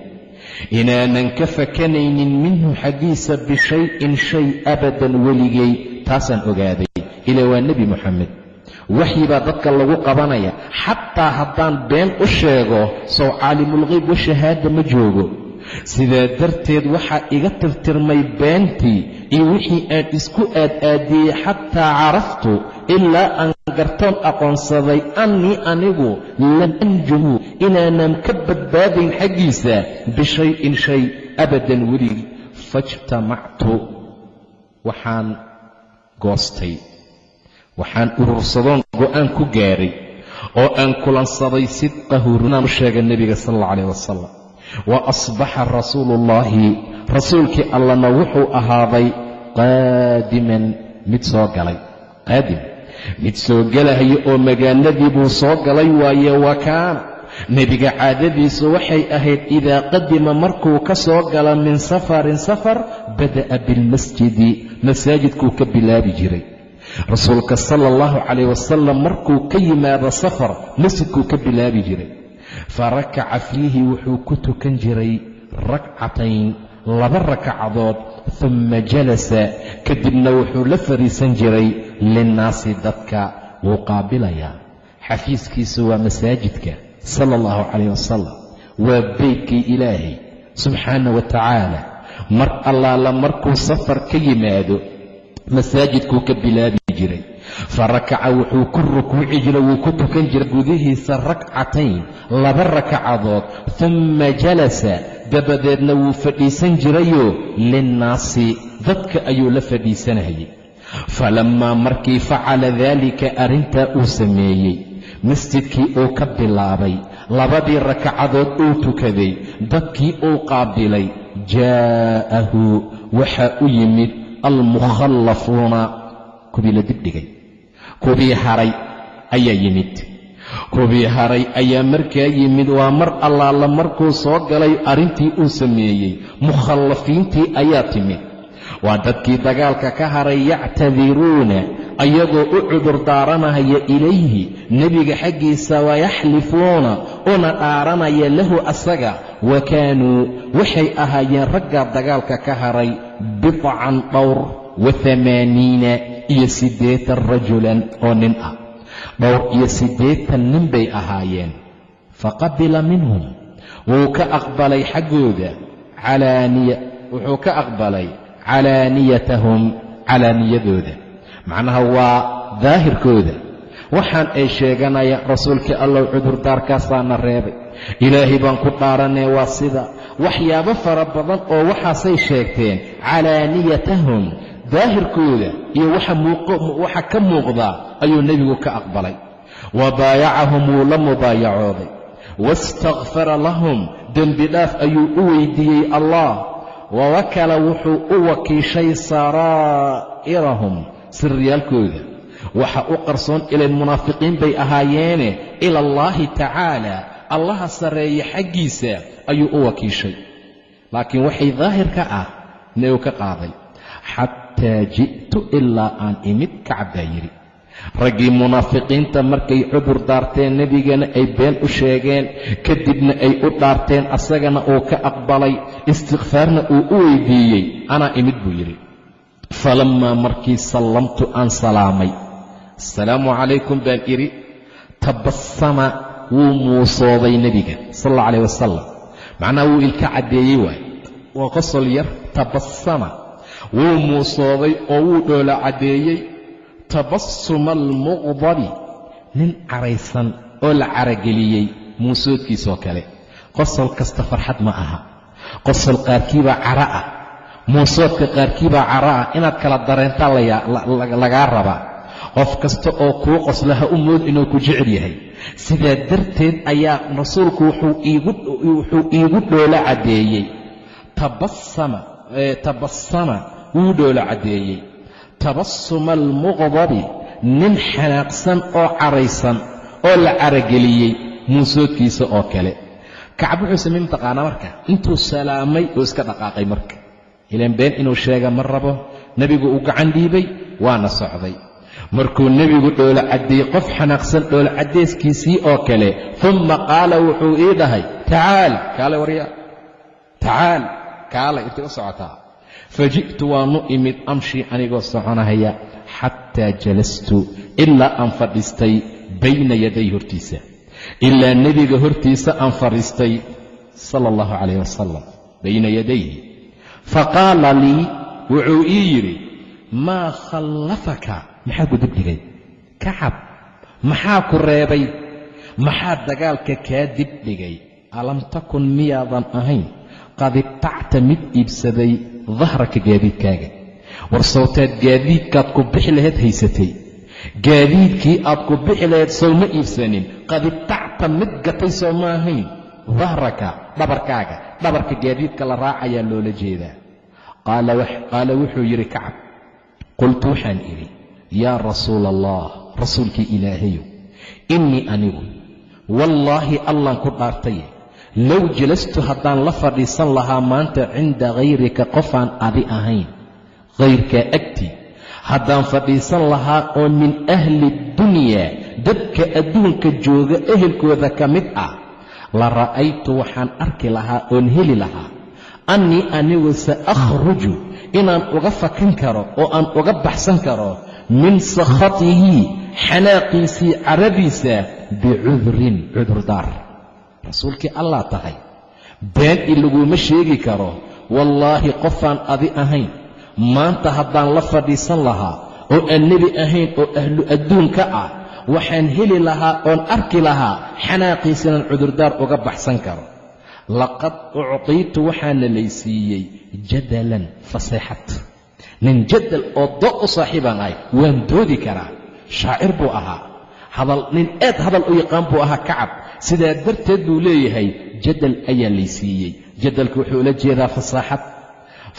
Inaanan ka fakanaynin minhu xaggiisa bishayin shay abadan weligay taasaan ogaaday. Ila waa nebi moxamed waxyi baa dadka lagu qabanaya. Xataa haddaan been u sheego sow caalimulqeyb wa shahaada ma joogo. Sidaa darteed waxaa iga tirtirmay beentii iyo wixii aan isku aad-aadiyey xataa caraftu ilaa aan gartoon aqoonsaday annii anigu lam anjuhu inaanan ka badbaadayn xaggiisa bishayin shay abadan weligii faijtamactu waxaan goostay waxaan urursadoon go'aan ku gaaray oo aan kulansaday sidqahu runaan u sheega nebiga sala alla calayh wasalam wa asbaxa rasuulu ullaahi rasuulkii allana wuxuu ahaaday qaadiman mid soo galay. Qaadim mid soo gelahayo oo magaaladii buu soo galay waaye wa kaana. Nebiga caadadiisu waxay ahayd idaa qadima markuu ka soo gala min safarin safar bada'a bilmasjidi masaajidkuu ka bilaabi jiray. Rasuulka sala allahu calayh wasalam markuu ka yimaado safar masjidkuu ka bilaabi jiray fa rakaca fiihi wuxuu ku tukan jiray rakcatayn laba rakacadood humma jalasa. Kadibna wuxuu la fadhiisan jiray linnaasi dadka wuu qaabilayaa. Xafiiskiisu waa masaajidka sala allahu calayh wasalam waa beydkii ilaahay subxaana wa tacaala mar allaala markuu safar ka yimaado masaajidkuu ka bilaabi jiray fa rakaca wuxuu ku rukuuci jiray wuu ku tukan jiray gudihiisa rakcatayn laba rakacadood humma jalasa dabadeedna wuu fadhiisan jirayoo linnaasi dadka ayuu la fadhiisanayay. Falammaa markii facala daalika arrintaa uu sameeyey masjidkii uu ka bilaabay labadii rakacadood uu tukaday dadkii uu qaabilay jaa'ahu waxaa u yimid almukhallafuuna kuwii la dibdhigay kuwii haray ayaa yimid. Kuwii haray ayaa markaa yimid. Waa mar allaala markuu soo galay arrintii uu sameeyey. Mukhallafiintii ayaa timid waa dadkii dagaalka ka haray yactadiruuna ayagoo u cudur daaranaya ilayhi. Nebiga xaggiisa wayaxlifuuna una dhaaranaya lahu asaga. Wa kaanuu waxay ahaayeen raggaa dagaalka ka haray bidcan dhowr wa hamaaniina iyo siddeetan rajulan oo nin ah. Dhowr iyo siddeetan nin bay ahaayeen. Faqabila minhum. Wuu ka aqbalay xaggooda. Calaaniya wuxuu ka aqbalay calaaniyatahum calaaniyadooda. Macnaha waa daahirkooda. Waxaan ay sheeganayaan rasuulkii allow cudurdaarkaasaana reebay. Ilaahay baan ku dhaaranee waa sida. Waxyaabo fara badan oo waxaasay sheegteen calaaniyatahum daahirkooda iyo waxa ka muuqdaa ayuu nebigu ka aqbalay. Wa baayacahum wuu la mubaayacooday waistakfara lahum dembi dhaaf ayuu u weydiiyey allah. Wawakala wuxuu u wakiishay saraa'irahum siryaalkooda waxa u qarsoon ilayn munaafiqiin bay ahaayeene ila allaahi tacaala. Allaha sarreeye xaggiisa ayuu u wakiishay. Laakiin waxay daahir ah nebigu ka qaaday xataa ji'tu ilaa aan imid kacab baa yidhi. Raggii munaafiqiinta markay cudur daarteen nebigana ay been u sheegeen kadibna ay u dhaarteen asagana uu ka aqbalay istikfaarna uu u weydiiyey anaa imid buu yidhi. Falammaa markii sallamtu aan salaamay asalaamu calaykum baan idhi tabassama wuu muusooday nebiga sal alla calayh wasalam macnaha wuu ilka caddeeyey waay waa qosol yar tabassama wuu muusooday oo wuu dhoola caddeeyey tabassuma almuqdabi nin caraysan oo la carageliyey muusoodkiisoo kale. Qosol kasta farxad ma aha. Qosol qaarkiibaa cara ah. Muusoodka qaarkiibaa cara ah inaad kala dareentaa lagaa rabaa qof kasta oo kuu qosla ha u mood inuu ku jecel yahay. Sidaa darteed ayaa rasuulku wuxuu iigu dhoola caddeeyey tabassama wuu dhoola caddeeyey tabassuma almuqdabi nin xanaaqsan oo caraysan oo la carageliyey muusoodkiisa oo kale. Kacab wuxuu samey mataqaanaa marka intuu salaamay oo iska dhaqaaqay marka. Ilaan been inuu sheega ma rabo nebigu uu gacan dhiibay waana socday. Markuu nebigu dhoola caddeeyey qof xanaaqsan dhoola caddeeskiisii oo kale umma qaala wuxuu ii dhahay tacaal kaale warya tacaal kaale intay u socotaa faji'tu waanu imid amshii anigoo soconahaya xataa jalastu ilaa aan fadhiistay bayna yaday hortiisa. Ilaa nebiga hortiisa aan fadhiistay sala allahu calayh wasalam bayna yadayhi. Faqaala lii wuxuu ii yidhi maa khallafaka? Maxaa ku dibdhigay kacab. Maxaa ku reebay? Maxaa dagaalka kaa dibdhigay alam takun miyaadan ahayn qad ibtacta mid iibsaday dahraka gaadiidkaaga. War sawtaad gaadiidkaad ku bixi lahayd haysatay. Gaadiidkii aad ku bixi lahayd sow ma iibsanin. Qad ibtacta mid gatay soo ma ahayn. Dahraka dhabarkaaga dhabarka gaadiidka la raacayaa loola jeedaa. Qaala wuxuu yidhi kacab qultu waxaan idhi yaa rasuula allah rasuulkii ilaahayow innii anigu wallaahi allaan ku dhaartaye low jalastu haddaan la fadhiisan lahaa maanta cinda hayrika qofaan adi ahayn. Hayrkaa agtii haddaan fadhiisan lahaa oo min ahli dunyaa dadka adduunka jooga ehelkooda ka mid ah la ra'aytu waxaan arki lahaa oon heli lahaa. Annii anigu sa akhruju inaan uga fakan karo oo aan uga baxsan karo min sakhatihi xanaaqiisii caradiisa bicudurin cudurdaar rasuulkii allah tahay. Been i laguma sheegi karo. Wallaahi qofaan adi ahayn. Maanta haddaan la fadhiisan lahaa oo aan nebi ahayn oo ahlu adduunka ah waxaan heli lahaa oon arki lahaa xanaaqiisanaan cudurdaar uga baxsan karo. Laqad uctiitu waxaana laysiiyey jadalan faseexad. Nin jadal oo do u saaxiibaan ahay waan doodi karaa. Shaacir buu ahaa hadal nin aad hadal u yaqaan buu ahaa kacab. Sidaa darteed buu leeyahay jadal ayaa laysiiyey jadalka wuxuu ula jeedaa fasaaxad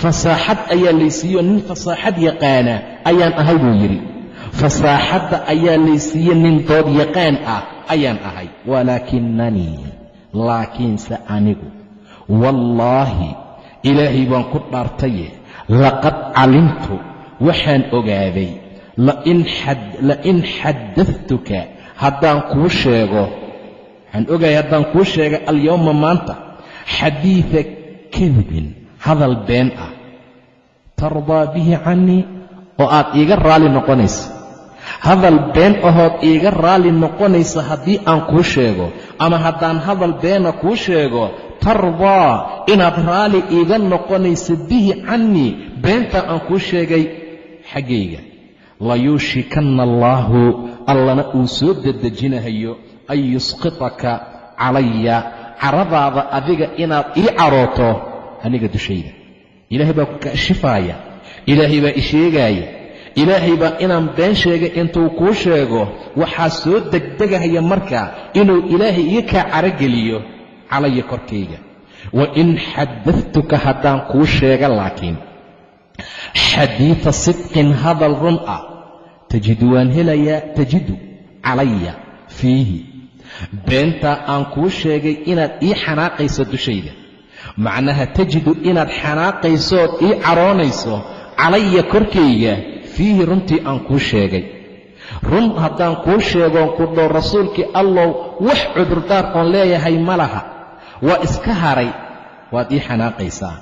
fasaaxad ayaa laysiiyeoo nin fasaaxad yaqaana ayaan ahay buu yidhi. Fasaaxadda ayaa laysiiye nin dood yaqaan ah ayaan ahay. Walaakinanii laakiinse anigu wallaahi ilaahay baan ku dhaartaye laqad calimtu waxaan ogaaday lain xadadtuka haddaan kuu sheego. waxaan ogaayay haddaan kuu sheegay alyowma maanta. xadiida kadibin hadal been ah. tardaa bihi cannii oo aad iiga raalli noqonaysa. hadal been ahood iiga raalli noqonaysa haddii aan kuu sheego ama haddaan hadal beena kuu sheego tardaa inaad raalli iiga noqonaysa bihi cannii beentaa aan kuu sheegay xaggayga layuushikanna allaahu allana uu soo dedejinahayo an yusqitaka calaya caradaada adiga inaad ii carooto aniga dushayda. Ilaahay baa ku kashifaaya ilaahay baa i sheegaaya ilaahay baa inaan been sheegay intuu kuu sheego waxaa soo degdegahaya markaa inuu ilaahay ii kaa carogeliyo calaya korkayga. Wa in xadadtuka haddaan kuu sheega laakiin xadiida sidqin hadal run ah tajidu waan helayaa tajidu calaya fiihi. Beentaa aan kuu sheegay inaad ii xanaaqayso dushayda. Macnaha tajidu inaad xanaaqaysood ii caroonayso calaya korkayga fiihi runtii aan kuu sheegay. Run haddaan kuu sheegoon ku dhow rasuulkii allow wax cudurdaar oon leeyahay ma laha. Waa iska haray waad ii xanaaqaysaa.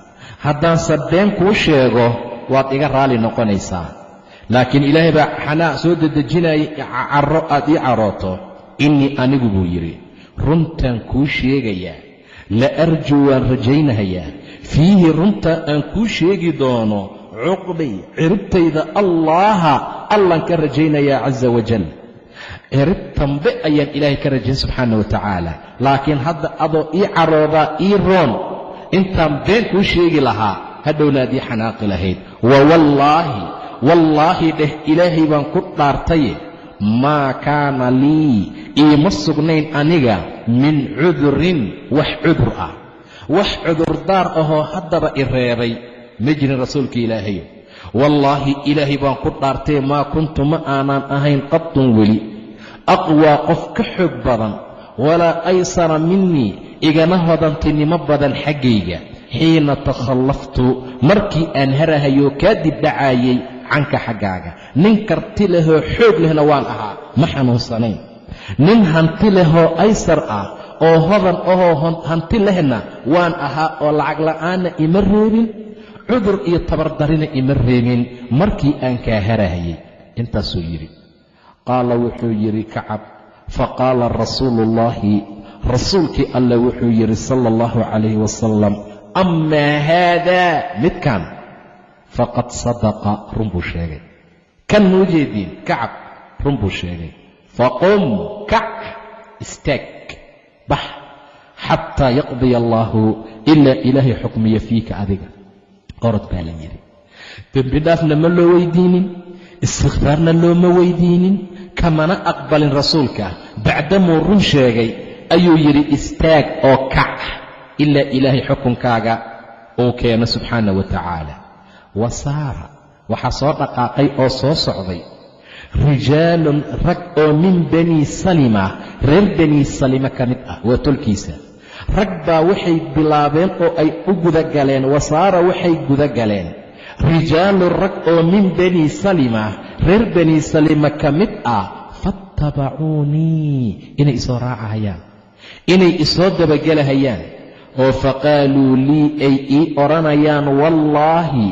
Haddaanse been kuu sheego waad iga raalli noqonaysaa laakiin ilaahay baa xanaaq soo dedejinaya caro aad ii carooto. Innii anigu buu yidhi runtaan kuu sheegayaa la arjuu waan rajaynahayaa. Fiihi runtaa aan kuu sheegi doono cuqbay ciribtayda allaaha allaan ka rajaynayaa casa wajal cirib dambe ayaan ilaahay ka rajayn subxaana wa tacaala. Laakiin hadda adoo ii caroodaa ii roon intaan been kuu sheegi lahaa hadhownaad ii xanaaqi lahayd. Wa wallaahi dheh ilaahay baan ku dhaartaye maa kaana lii iima sugnayn aniga min cudurin wax cudur ah. Wax cudurdaar ahoo haddaba i reebay ma jirin rasuulka ilaahayo wallaahi ilaahay baan ku dhaartay maa kuntu ma aanaan ahayn qadun weli. Aqwaa qof ka xoog badan walaa aysara minii igana hodantinimo badan xaggayga. Xiina takhallaftu markii aan harahayoo kaa dibdhacaayay canka xaggaaga. Nin karti lehoo xoog lehna waan ahaa ma xanuunsanayn. Nin hanti lehoo aysar ah oo hodan ahoo hanti lehna waan ahaa oo lacag la'aanna ima reebin cudur iyo tabardarina ima reebin markii aan kaa harahayay intaasuu yidhi. Qaala wuxuu yidhi kacab. Faqaala rasuulu ullaahi rasuulkii alle wuxuu yidhi sala allahu calayhi wasalam amaa haadaa midkan faqad sadaqa run buu sheegay. Kan muu jeediin kacab run buu sheegay. Faqum kac istaag bax xataa yaqdiya allaahu ilaa ilaahay xukmiya fiika adiga. Orod baa la yidhi. Dembi dhaafna ma loo weydiinin? Istikfaarna looma weydiinin? Kamana aqbalin rasuulka bacdamuu run sheegay ayuu yidhi istaag oo kac ilaa ilaahay xukunkaaga uu keeno subxaana wa tacaala wa saara waxaa soo dhaqaaqay oo soo socday. Rijaalun rag oo min banii salima reer banii salima ka mid ah waa tolkiisa. Rag baa waxay bilaabeen oo ay u gudagaleen wasaara waxay gudagaleen. Rijaalun rag oo min banii salima reer banii salima ka mid ah faatabacuunii inay isoo raacahayaan. Inay isoo dabagelahayaan oo faqaaluu lii ay ii odhanayaan wallaahi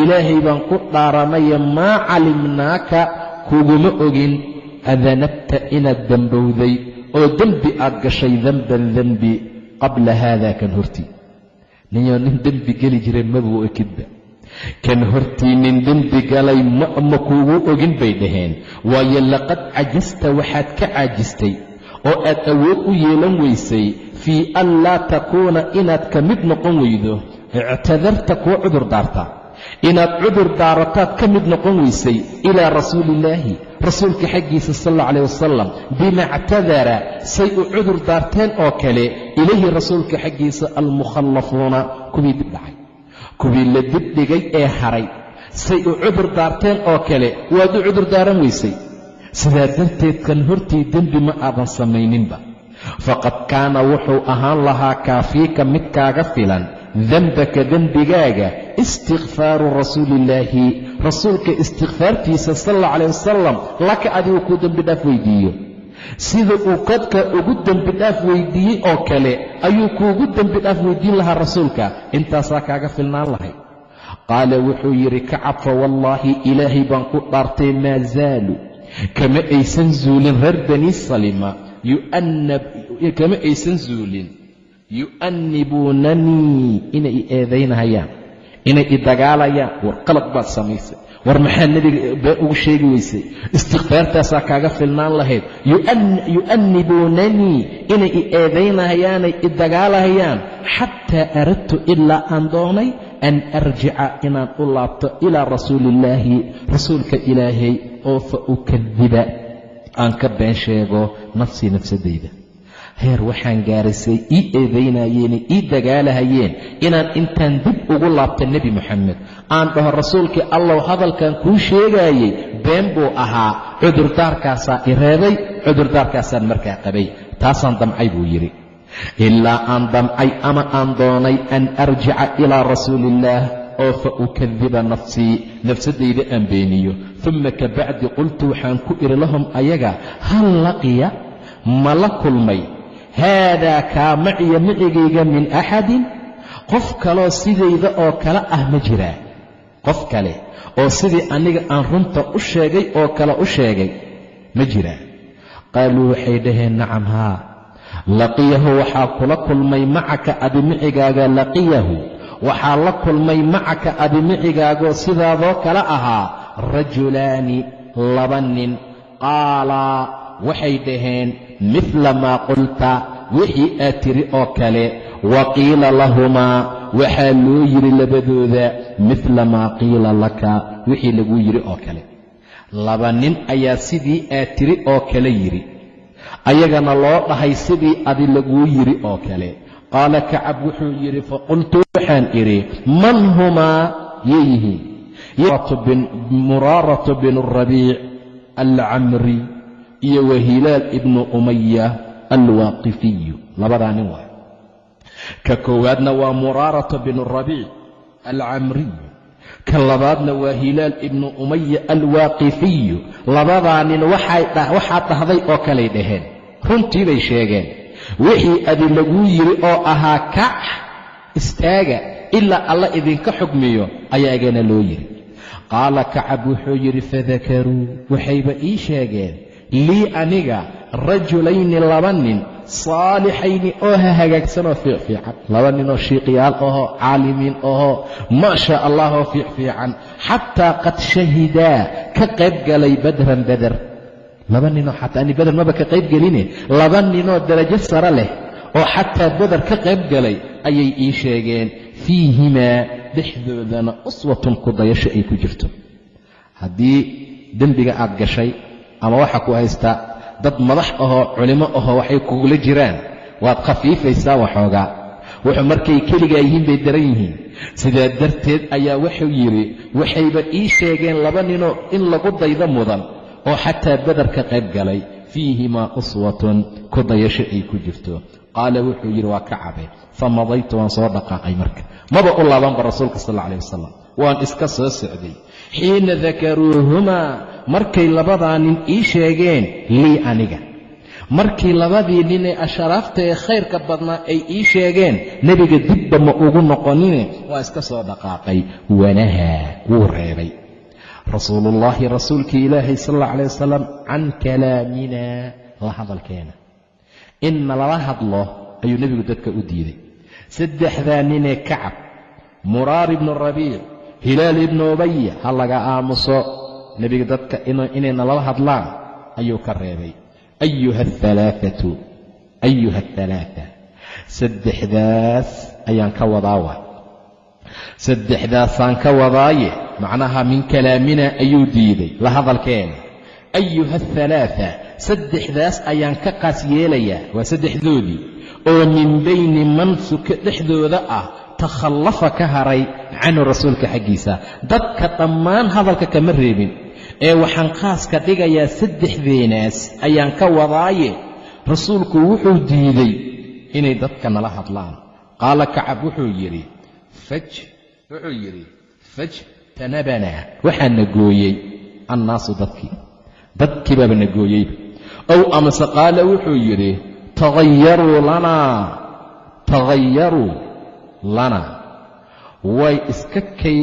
ilaahay baan ku dhaaranaya maa calimnaaka kuguma ogin adanabta inaad dembowday oo dembi aad gashay demban dembi qabla haada kan hortii. Ninoo nin dembi geli jiray mabuu ekidba. Kan hortii nin dembi galay ma kuugu ogin bay dhaheen. Waayo laqad cajasta waxaad ka caajistay oo aad awood u yeelan weysay fii an laa takuuna inaad ka mid noqon weydo. Ictadarta kuwa cudur daarta inaad cudur daarataad ka mid noqon weysay ilaa rasuuliillaahi rasuulka xaggiisa sal alla calah wasalam bima ictadara say u cudur daarteen oo kale ilayhi rasuulka xaggiisa almukhallafuuna kuwii dib dhacay. Kuwii la dibdhigay ee haray. Say u cudur daarteen oo kale waad u cudur daaran weysay. Sidaa darteed kan hortii dembi ma aadan samayninba. Faqad kaana wuxuu ahaan lahaa kaafiika mid kaaga filan dembaka dembigaaga istikfaaru rasuuliillaahi rasuulka istikfaartiisa sal alla calah wasalam laka adigu kuu dembi dhaaf weydiiyo. Sida uu kadka ugu dembi dhaaf weydiiyey oo kale ayuu kuugu dembi dhaaf weydiin lahaa rasuulka. Intaasaa kaaga filnaan lahay. Qaala wuxuu yidhi kacab fa wallaahi ilaahay baan ku dhaartay maa zaalu? Kama aysan zuulin reer bani salima. Kama aysan zuulin yu'annibuunanii inay i eedaynahayaan inay idagaalayaan war qalad baad samaysay war maxaa nebiga been ugu sheegi weysay? Istikfaartaasaa kaaga filnaan lahayd. Yu'annibuunanii inay i eedaynahayaanay i dagaalahayaan xataa aradtu ilaa aan doonay an arjica inaan u laabto ilaa rasuuliillaahi rasuulka ilaahay oo fa ukadiba aan ka been sheego nafsii nafsadayda heer waxaan gaarisay ii eedaynayeen ii dagaalahayeen inaan intaan dib ugu laabta nebi moxamed aan dhaho rasuulkii allow hadalkan kuu sheegaayey been buu ahaa cudurdaarkaasaa i reebay cudurdaarkaasaan markaa qabay. Taasaan damcay buu yidhi. Ilaa aan damcay ama aan doonay an arjica ilaa rasuuliillaah oo fa ukadiba nafsii nafsadayda aan beeniyo. Uma ka bacdi qultu waxaan ku idhi lahum ayaga hal laqiya? Ma la kulmay haadaa kaa maciya micigayga min axadin. Qof kaloo sidayda oo kale ah ma jiraa qof kale oo sidii aniga aan runta u sheegay oo kale u sheegay ma jiraa qaaluu waxay dhaheen nacam haa laqiyahu waxaa kula kulmay macaka adimicigaaga laqiyahu. Waxaa la kulmay macaka adimicigaagoo sidaadoo kale ahaa rajulaani laba nin. Qaalaa waxay dhaheen midla maa qulta wixii aad tiri oo kale wa qiila lahumaa waxaa loo yidhi labadooda midla maa qiila laka wixii laguu yidhi oo kale. Laba nin ayaa sidii aad tiri oo kale yidhi ayagana loo dhahay sidii adi laguu yidhi oo kale. Qaala kacab wuxuu yidhi faqultu waxaan idhi man humaa yeeyihiin muraaratu binu rabiic alcamri iyo wa hilaal ibnu umaya alwaaqifiyu. Labadaa nin waay. Ka koowaadna waa muraarata binu rabiic alcamriyu. Ka labaadna waa hilaal ibnu umaya alwaaqifiyu. Labadaa nin waxaad dhahday oo kalay dhaheen. Runtii bay sheegeen. Wixii adi laguu yidhi oo ahaa kac istaaga ilaa alla idinka xugmiyo ayaagana loo yidhi qaala kacab wuxuu yidhi fadakaruu waxayba ii sheegeen lii aniga rajulayni laba nin saalixayni oo ha hagaagsanoo fiicfiican laba ninoo shiiqiyaal ahoo caalimiin ahoo maa shaa allahoo fiicfiican xataa qad shahidaa ka qayb galay badran beder laba ninoo xataa ani beder maba ka qayb geline laba ninoo darajo sare leh oo xataa beder ka qayb galay ayay ii sheegeen fiihimaa dhexdoodana uswatun kudayasho ay ku jirto. Haddii dembiga aad gashay ama waxaa ku haystaa dad madax ahoo culimo ahoo waxay kugula jiraan. Waad khafiifaysaa waxoogaa wuxuu markay keligaa yihiin bay daran yihiin. Sidaa darteed ayaa wuxuu yidhi waxayba ii sheegeen laba ninoo in lagu daydo mudan oo xataa beder qayb galay. Fiihimaa uswatun ku dayasho ay ku jirto. Qaala wuxuu yidhi waa ka cabe. Fa madaytu waan soo dhaqaaqay marka. Maba u laabanba rasuulka sal alla wasalam waan iska soo socday. xiina dakaruuhumaa markay labadaa nin ii sheegeen lii aniga. Markii labadii ninee asharaafta ee khayrka badnaa ay ii sheegeen nebiga dibba ma ugu noqonine waa iska soo dhaqaaqay wanahaa wuu reebay. Rasuuluullaahi rasuulkii ilaahay sal alla alay wasalam can kalaamina la hadalkeena. Inna lala hadlo ayuu nebigu dadka u diiday. Saddexdaa ninee kacab muraar ibnu rabiic hilaal ibnu ubaya ha laga aamuso. Nebiga dadka inayna lala hadlaan ayuu ka reebay. Ayuha alhalaaatu ayuha alhalaata saddexdaas ayaan ka wadaa wa saddexdaasaan ka wadaaye macnaha min kalaamina ayuu diiday la hadalkeena. Ayuha alhalaata saddexdaas ayaan ka qaas yeelayaa. Waa saddexdoodii. Oo min bayni man suka dhexdooda ah takhallafa ka haray canhu rasuulka xaggiisa. Dadka dhammaan hadalka kama reebin. Ee waxaan qaas ka dhigayaa saddexdeenaas ayaan ka wadaaye. Rasuulku wuxuu diiday inay dadka nala hadlaan. Qaala kacab wuxuu yidhi faj wuxuu yidhi fajtanabanaa waxaa na gooyey annaasu dadkii. Dadkii baaba na gooyeyba ow amase qaala wuxuu yidhi taghayaruu lanaa taghayaruu lanaa way iska kay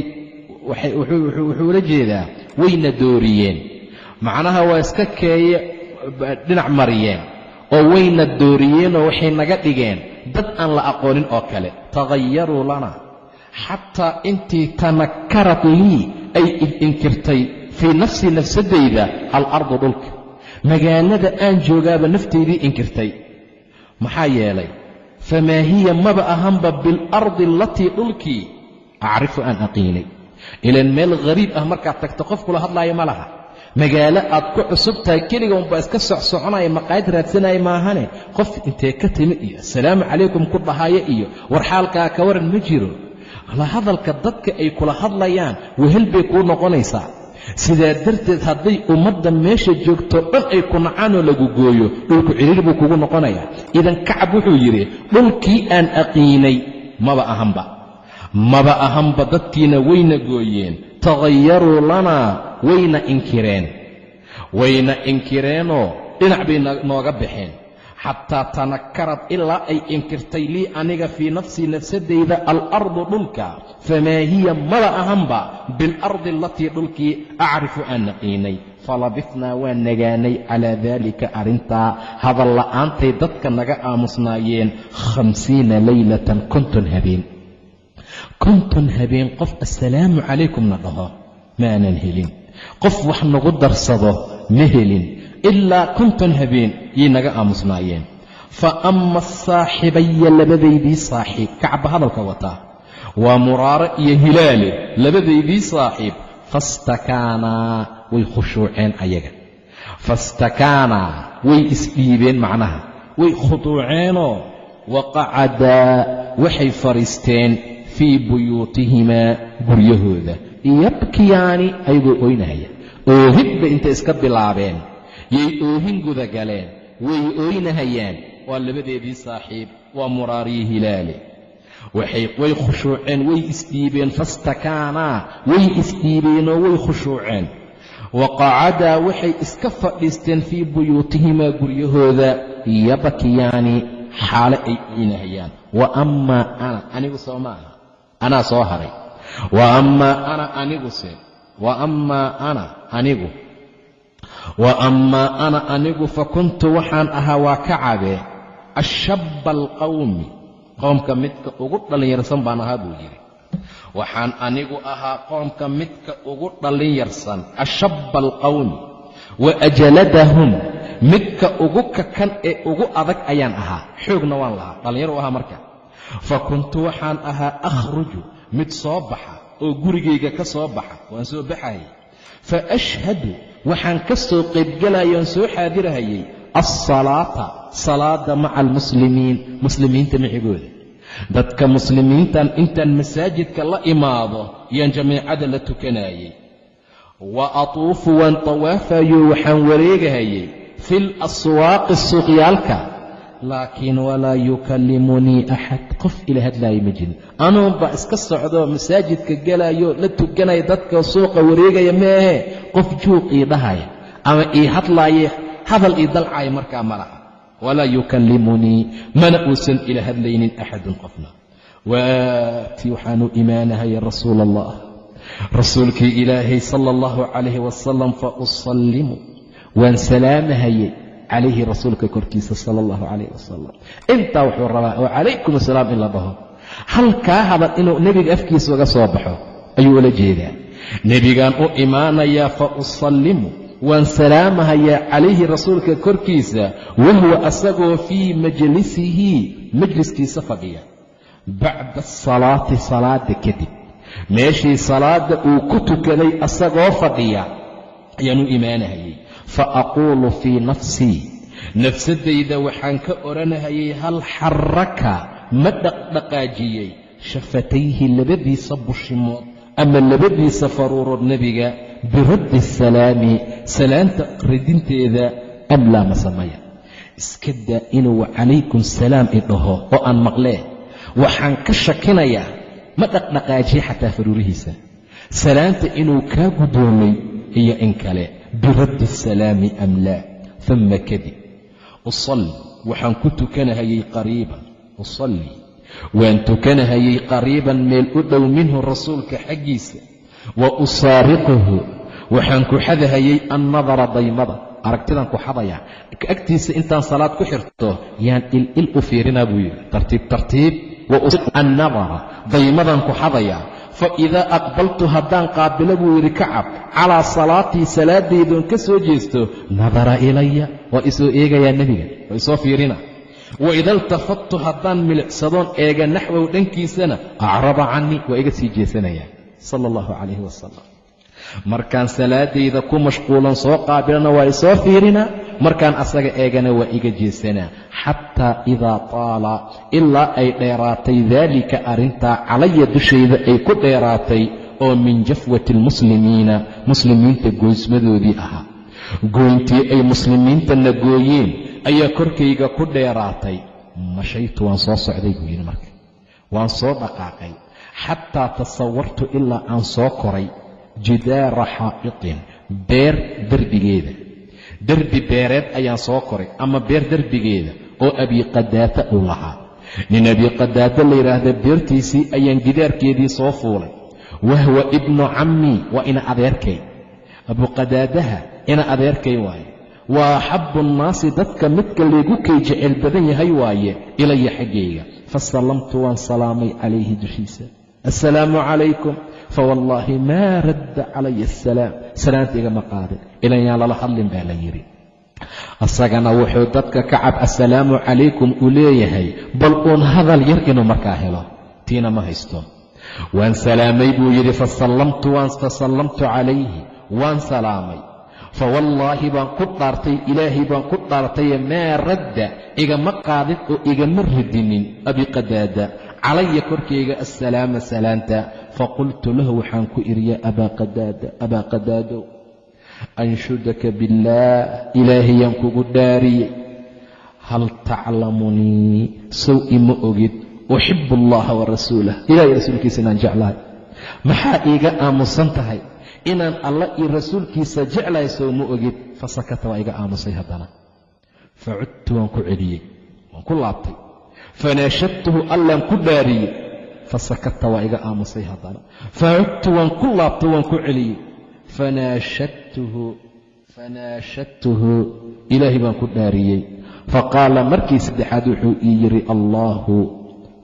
wuxuu ula jeedaa wayna dooriyeen. Macnaha waa iska keeye dhinac mariyeen. Oo wayna dooriyeenoo waxay naga dhigeen. Dad aan la aqoonin oo kale taghayaruu lana. Xataa intii tanakarad lii ay inkirtay fii nafsii nafsaddayda alardu dhulka. Magaalada aan joogaaba naftaydii inkirtay. Maxaa yeelay famaa hiya maba ahanba biاlardi alatii dhulkii acrifu aan aqiinay ilaan meel hariib ah markaad tagto qof kula hadlaayo ma laha magaalo aad ku cusub tahay keliga unbaa iska socsoconaya maqaayad raadsanaya maahane qof intee ka timi iyo assalaamu calaykum ku dhahaya iyo war xaalkaa ka waran ma jiro la hadalka dadka ay kula hadlayaan wehel bay kuu noqonaysaa sidaa darteed hadday ummadda meesha joogto dhan ay ku nacaanoo lagu gooyo dhulku ciriir buu kugu noqonayaa. Idan kacab wuxuu yidhi dhulkii aan aqiinay maba ahanba. Maba ahanba dadkiina wayna gooyeen. Takhayaruu lanaa wayna inkireen. Wayna inkireenoo dhinac bay nooga baxeen xataa tanakarad ilaa ay inkirtay lii aniga fii nafsii nafsadayda alardu dhulka famaa hiya maba ahanba biاlardi alatii dhulkii acrifu aan naqiinay. Falabifnaa waan nagaanay calaa daalika arrintaa hadal la'aantay dadka naga aamusnaayeen khamsiina leylatan konton habeen. Konton habeen qof assalaamu calaykumna dhaho maanan helin. Qof wax nagu darsado ma helin ilaa konton habeen yay naga aamusnaayeen fa ama saaxibaya labadaydii saaxiib kacba hadalka wataa waa muraare iyo hilaale labadaydii saaxiib fastakaanaa way khushuuceen ayaga fastakaanaa way isdhiibeen macnaha way khuduuceenoo waqacadaa waxay fadhiisteen fii buyuutihimaa guryahooda yabkiyaani ayagoo oynahaya oohin bay intay iska bilaabeen yay oohin guda galeen way ooynahayaan waa labadeedii saaxiib waa muraariyi hilaale way khushuuceen way isdhiibeen fastakaanaa way isdhiibeenoo way khushuuceen. Waqacadaa waxay iska fadhiisteen fii buyuutihimaa guryahooda yabkiyaani xaale ay oynahayaan wa ammaa ana anigu soo ma aha. Anaa soo haray. Wa ammaa ana aniguse wa ammaa ana anigu wa ammaa ana anigu fa kuntu waxaan ahaa waa ka cabee ashabba alqawmi. Qoomka midka ugu dhallinyarsan baan ahaa buu yidhi. Waxaan anigu ahaa qoomka midka ugu dhallinyarsan ashabba alqawmi. Wa ajaladahum. Midka ugu kakan ee ugu adag ayaan ahaa. Xoogna waan lahaa. Dhallinyar u ahaa marka. Fa kuntu waxaan ahaa akhruju. Mid soo baxa oo gurigayga ka soo baxa. Waan soo baxayay fa ashhadu waxaan ka soo qaybgelayoon soo xaadirahayay alsalaata salaada maca almuslimiin muslimiinta micigooda dadka muslimiintan intaan masaajidka la imaado yaan jamiicada la tukanayay wa atuufu waan tawaafayo waxaan wareegahayay fi laswaaqi suuqyaalka laakiin walaa yukallimunii axad qof ila hadlaaya ma jirin anuunbaa iska socdoo masaajidka gelayo la tukanaya dadka suuqa wareegaya maahe qof juuq ii dhahaya ama ii hadlaaya hadal ii dalcaya markaa ma laha. Walaa yukallimunii mana uusan ila hadlaynin axadun qofna. Waatii waxaanu imaanahaya rasuula allah rasuulkii ilaahay sala allahu calayhi wasalam fa usallimu. Waan salaamahayay calayhi rasuulka korkiisa sala allahu calayh wasalam intaa wuxuu rabaa oo calaykum asalaam in la dhaho halkaa hadal inuu nebiga afkiisa uga soo baxo ayuu ula jeedaa. Nebigaan u imaanayaa fa usallimu waan salaamahayaa calayhi rasuulka korkiisa wahuwa asagoo fii majlisihi majliskiisa fadhiya. Bacda asalaati salaada kadib meeshii salaadda uu ku tukaday asagoo fadhiya ayaan u imaanahayay. Fa aquulu fii nafsii nafsaddayda waxaan ka odhanahayay hal xaraka ma dhaqdhaqaajiyey? Shafatayhi labadiisa bushimood ama labadiisa faruurood nebiga biraddi asalaami salaanta radinteeda am laa ma samaya iska daa inuu calaykum salaam i dhaho oo aan maqlee. Waxaan ka shakinayaa ma dhaqdhaqaajiye xataa faruurihiisa. Salaanta inuu kaa guddoomay iyo in kale biraddi asalaami am laa uma kadib usalli. Waxaan ku tukanahayay qariiban. Usalli. Waan tukanahayay qariiban meel u dhow minhu rasuulka xaggiisa. Wa usaariquhu. Waxaan ku xadahayay annadara daymada. Aragtidan ku xadayaa agtiisa intaan salaad ku xirto yaan il il u fiirinaa buu yidhi. Tartiib tartiib. Wa daymadan ku xadayaa fa idaa aqbaltu haddaan qaabilo buu yidhi kacab calaa salaatii salaadaydoon ka soo jeesto nadara ilaya waa isoo eegayaa nebiga waa isoo fiirina wa ida iltafattu haddaan milicsadoon eega naxwow dhankiisana acraba canii waa iga sii jeesanayaa sala allahu calayhi wasalam markaan salaadayda ku mashquulan soo qaabilana waa isoo fiirinaa markaan asaga eegana waa iga jeesanaa xataa idaa taala ilaa ay dheeraatay daalika arrintaa calaya dushayda ay ku dheeraatay oo min jafwati almuslimiina muslimiinta goysmadoodii ahaa. Gooyntii ay muslimiintana gooyeen ayaa korkayga ku dheeraatay. Mashaytu waan soo socday buu yidhi marka. Waan soo dhaqaaqay. Xataa tasawartu ilaa aan soo koray jidaara xaa'itin beer derbigeeda derbi beereed ayaan soo koray ama beer derbigeeda oo abiqadaata uu lahaa. Nin abiqadaata la yidhaahda beertiisii ayaan gidaarkeedii soo fuulay. Wahwa ibnu cammii waa ina adeerkay abuqadaadaha ina adeerkay waaye. Waa axabbu nnaasi dadka midka laygu kay jecel badan yahay waaye ilaya xaggayga fasallamtu waan salaamay calayhi dushiisa. Assalaamu calaykum fawallaahi maa radda calaya asalaam salaanta igama qaadin ilan yaan lala hadlin baa la yidhi asagana wuxuu dadka kacab assalaamu calaykum uu leeyahay bal uun hadal yar inuu markaa helo tiina ma haysto waan salaamay buu yidhi fasallamtu calayhi waan salaamay fawallaahi baan ku dhaartay ilaahay baan ku dhaartaye maa radda igama qaadin oo igama ridinin abiqadaada calaya korkayga assalaama salaanta faqultu lahu waxaan ku idhi yaa abaa qadaadow anshudaka billaah ilaahayaan kugu dhaariyey hal taclamunii sow ima ogid uxibu allaha wa rasuulah ilahay rasuulkiisa inaan jeclahay maxaa iiga aamusan tahay inaan alla iyo rasuulkiisa jeclahay sow ma ogid fasakata waa iga aamusay haddana facudtu waan ku dhaariyey fasakata waa iga aamusay haddana. Facudtu waan ku laabtay waan ku celiyey. Fanaashadtuhu ilaahay baan ku dhaariyey. Faqaala markii saddexaad wuxuu ii yidhi allaahu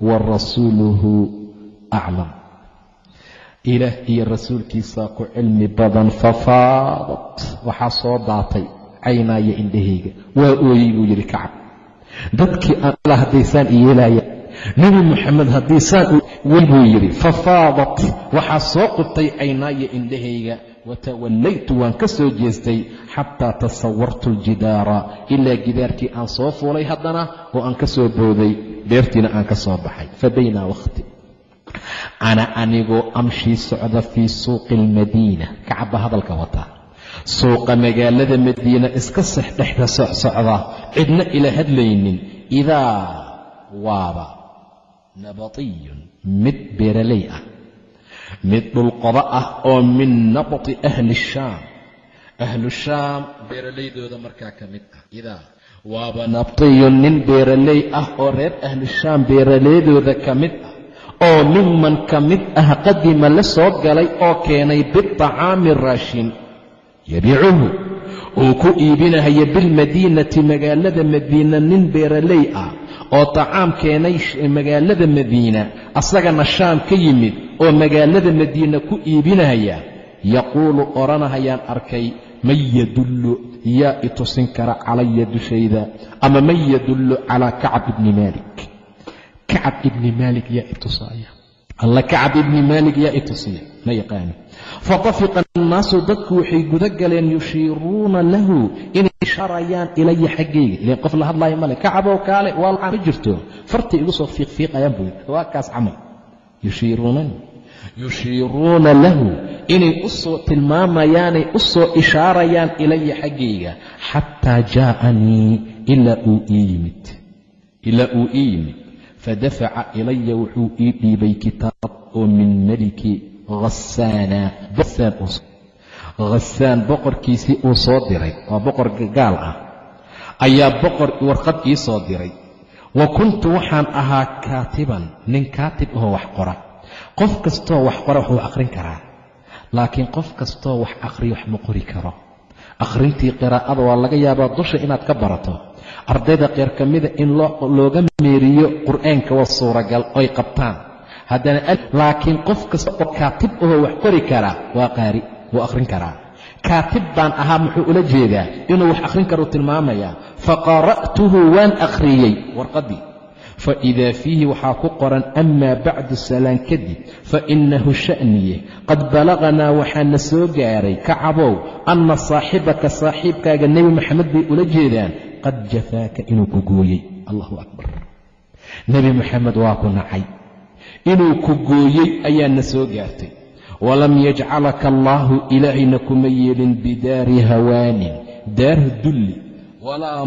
wa rasuuluhu aclam. Ilaah iyo rasuulkiisaa ku cilmi badan fafaadat waxaa soo daatay caynaaya indhahayga. Waa ooyey buu yidhi kacab. Dadkii haddaysaan iyeelaayaan nebi moxamed haddaysaan wel buu yidhi fafaadat waxaa soo qubtay caynaaya indhahayga. Watawallaytu waan ka soo jeestay xataa tasawartu aljidaara ilaa gidaarkii aan soo fuulay haddana oo aan ka soo booday beertiina aan ka soo baxay. Fa baynaa wakhti ana anigoo amshii socda fii suuqi almadiina kacabba hadalka wataa suuqa magaalada madiina iska sex dhexda socsocda cidna ila hadlaynin. Idaa waaba nabatiyun mid beeraley ah mid dhulqodo ah oo min nabti ahli shaam. Ahlu shaam beeralaydooda markaa ka mid ah. Idaa waaba nabtiyun nin beeraley ah oo reer ahlu shaam beeralaydooda ka mid ah oo miman ka mid ah qadima la soo galay oo keenay biطacaami raashin. Yabiicuhu uu ku iibinahaya bilmadiinati magaalada madiina nin beeraley ah oo tacaam keenay magaalada madiina asagana shaam ka yimid oo magaalada madiina ku iibinahaya yaquulu odhanahayaan arkay man yadullu yaa i tusin kara calaya dushayda ama man yadullu calaa kacab ibni maalik. Kacab ibni maalik yaa i tusaaya alla kacab ibni maalik yaa i tusiya ma yaqaani. Fatafiqa annaasu dadku waxay guda galeen yushiiruuna lahu inay ishaarayaan ilaya xaggayga ilan qof la hadlaayo male kacabow kaale waa ma jirto. Fartay igu soo fiiqfiiqayaan buu yidhi. Waa kaas camal. Yushiiruunani. Yushiiruuna lahu inay u soo tilmaamayaanay u ishaarayaan ilaya xaggayga xataa jaa'anii ilaa uu ii yimid. Ilaa uu ii yimid. Fadafaca ilaya wuxuu ii dhiibay kitaab oo min meliki hasaana khasaan boqorkiisii uu soo diray waa boqor gaal ah ayaa boqor warqad ii soo diray. Wa kuntu waxaan ahaa kaatiban nin kaatib ahoo wax qora. Qof kastoo wax qora waxuu akhrin karaa laakiin qof kastoo wax akhriyo wax ma qori karo. Akhrintii qiraa'ada waa laga yaabaa dusha inaad ka barato. Ardayda qeyr ka mida in looga meeriyo qur'aanka waa suuragal oy qabtaan. Haddana laakiin qof kasta oo kaatib ahoo wax qori karaa waa qaari wuu akhrin karaa. Kaatib baan ahaa muxuu ula jeedaa inuu wax akhrin karuu tilmaamayaa faqara'tuhu waan akhriyey warqaddii faidaa fiihi waxaa ku qoran amaa bacdu salaan kadib fainahu sha'niye. Qad balaganaa waxaana soo gaaray kacabow anna saaxibaka saaxiibkaaga nebi maxamed bay ula jeedaan. Qad jafaaka inuu ku gooyey. Allahu akbar. Nebi maxamed waa ku nacay. Inuu ku gooyey ayaana soo gaartay walam yajcalaka allaahu ilaahayna kuma yeelin bidaari hawaanin daar dulli walaa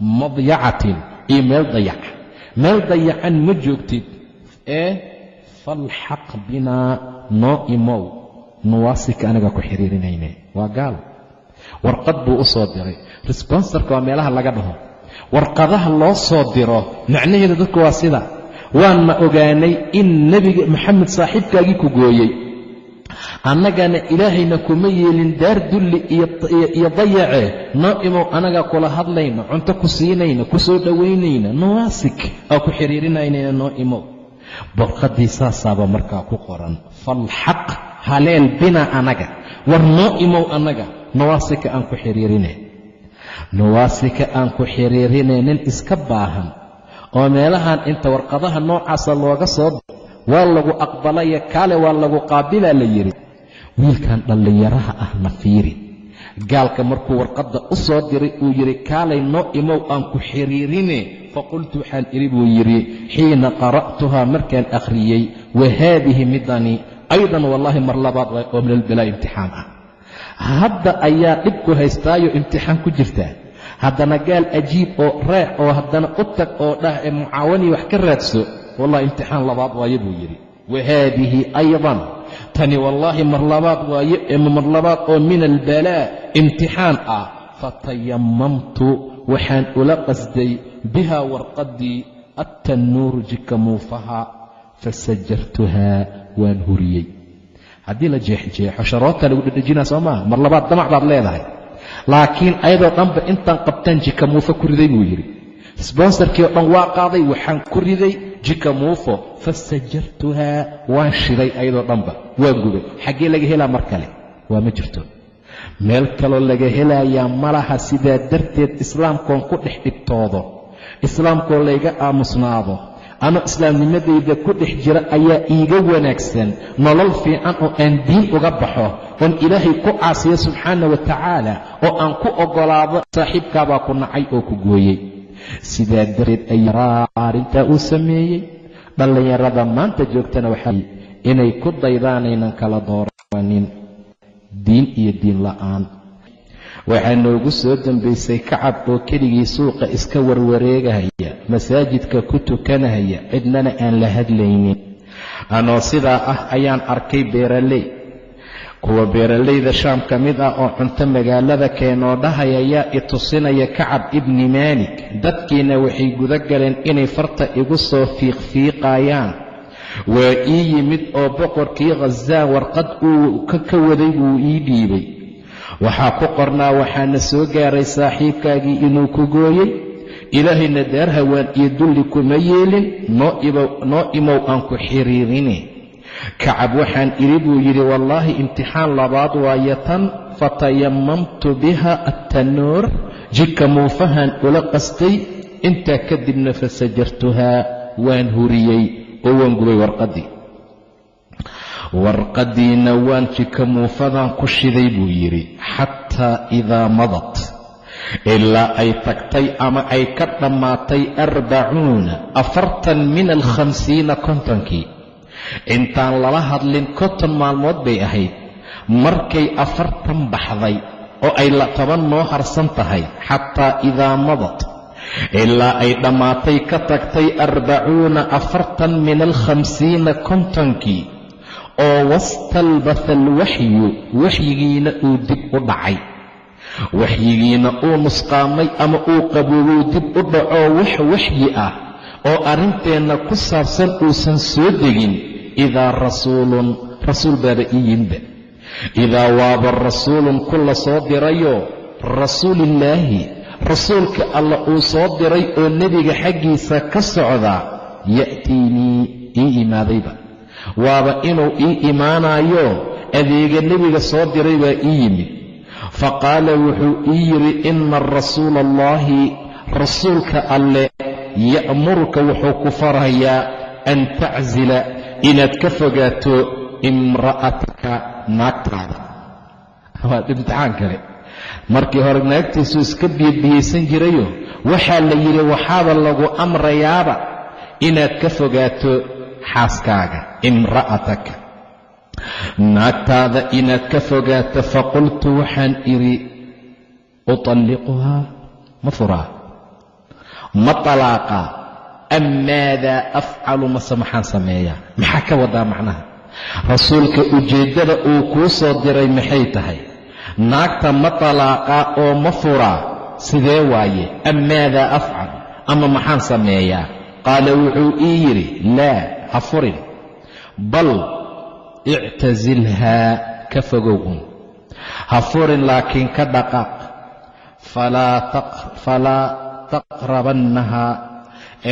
madyacatin iyo meel dayaca meel dayacan ma joogtid ee falxaq binaa noo imow nuwaasika anaga ku xiriirinayne waa gaal. Warqad buu u soo diray. Resbonsarka waa meelaha laga dhaho. Warqadaha loo soo diro macnaheeda dadku waa sida waanna ogaanay in nebiga maxamed saaxiibkaagii ku gooyey annagana ilaahayna kuma yeelin daar dulli iyo dayace. Noo imow anaga kula hadlayna cunto ku siinayna ku soo dhowaynayna nawaasik oo ku xiriirinaynayna noo imow borqaddii saasaaba markaa ku qoran falxaq haleel bina anaga. War noo imow annaga nawaasika aan ku xiriirine. Nawaasika aan ku xiriirine nin iska baahan oo meelahan inta warqadaha noocaasa looga soo waa lagu aqbalaya kaale waa lagu qaabilaa la yidhi wiilkan dhallinyaraha ah na fiiri. Gaalka markuu warqadda u soo diray uu yidhi kaalay noo imow aan ku xiriirine. Faqultu waxaan idhi buu yidhi xiina qara'tuhaa markaan akhriyey wa haadihi midani aydan wallaahi mar labaad oo min albalaa imtixaan ah. Hadda ayaa dhibku haystaayo imtixaan ku jirtaa haddana gaal ajiib oo raac oo haddana u tag oo dhah ee mucaawanii wax ka raadso wallahi imtixaan labaad waaye buu yidhi. Wa haadihi aydan. Tani wallaahi mar labaad waaye mar labaad oo min albalaa imtixaan ah. Fatayamamtu waxaan ula qasday bihaa warqaddii attanuuru jika muufaha fasajartuhaa waan huriyey. Haddii la jeexjeexo sharoota lagu dhedhejinaa soo maaha mar labaad damac baad leedahay laakiin ayadoo dhanba intaan qabtaan jika muufa ku riday buu yidhi. Sbonsarkii oo dhan waa qaaday waxaan ku riday jika muufo. Fasajartuhaa waan shiday ayadoo dhanba. Waa gubay. Xaggee laga helaa mar kale? Waa ma jirto. Meel kaloo laga helayaa ma laha sidaa darteed islaamkoon ku dhex dhibtoodo. Islaamkoo layga aamusnaado ama islaamnimadayda ku dhex jira ayaa iiga wanaagsan. Nolol fiican oo aan diin uga baxo oon ilaahay ku caasiyo subxaana wa tacaala oo aan ku oggolaado saaxiibkaabaa ku nacay oo ku gooyey. Sidaa darteed ayaa arrintaa uu sameeyey. Dhallinyarada maanta joogtana waxaa inay ku daydaanaynan kala dooranin. Diin iyo diin la'aan. Waxaa noogu soo dambaysay kacab oo keligii suuqa iska warwareegahaya masaajidka ku tukanahaya cidnana aan la hadlaynin. Anoo sidaa ah ayaan arkay beeraley. Kuwa beeralayda shaam ka mid ah oo cunto magaalada keenoo dhahaya yaa i tusinaya kacab ibni maalik dadkiina waxay guda galeen inay farta igu soo fiiqfiiqayaan waa ii yimid oo boqorkii khasaan warqad uu ka waday buu ii dhiibay. Waxaa ku qornaa waxaana soo gaaray saaxiibkaagii inuu ku gooyey ilaahayna daar hawaan iyo dulli kuma yeelin noo imow aan ku xiriirine kacab waxaan idhi buu yidhi wallaahi imtixaan labaad waayo tan fatayamamtu biha attanuur jidka muufahan ula qastay intaa kadibna fasajartuhaa waan huriyey oo waan gubay warqaddii warqaddiina waan jika muufadan ku shiday buu yidhi xataa idaa madat ilaa ay tagtay ama ay ka dhammaatay arbacuuna afartan min alkhamsiina kontonkii intaan lala hadlin konton maalmood bay ahayd markay afartan baxday oo ay toban noo harsan tahay xataa idaa madat ilaa ay dhammaatay ka tagtay arbacuuna afartan min alkhamsiina kontonkii oo wastalbatha alwaxyu waxyigiina uu dib u dhacay waxyigiina uu nusqaamay ama uu qaboobou dib u dhacoo wax waxyi ah oo arrinteenna ku saabsan uusan soo degin idaa rasuulun rasuul baaba ii yimba idaa waaba rasuulun ku la soo dirayo rasuulillaahi rasuulka alla uu soo diray oo nebiga xaggiisa ka socda ya'tiinii ii imaadayba. Waaba inuu ii imaanayo adeega nebiga soo diray baa ii yimid fa qaala wuxuu ii yidhi inna rasuula allaahi rasuulka alle ya'muruka wuxuu ku farayaa an taczila inaad ka fogaato imra'ataka naagtaada. Waa imtixaan kale. Markii hore naagtiisuu iska biyobiyaysan jirayo waxaa la yidhi waxaaba lagu amrayaaba inaad ka fogaato xaaskaaga imra'ataka naagtaada inaad ka fogaato faqultu waxaan idhi utalliquhaa ma furaa ma talaaqaa am maadaa afcalu mase maxaan sameeyaa? Maxaa ka wadaa macnaha? Rasuulka ujeeddada uu kuu soo diray maxay tahay? Naagta ma talaaqaa oo ma furaa sidee waaye? Am maadaa afcal ama maxaan sameeyaa? Qaala wuxuu ii yidhi laa ha furin bal ictasilhaa ka fogow un. Ha furin laakiin ka dhaqaaq. Falaa taqrabannahaa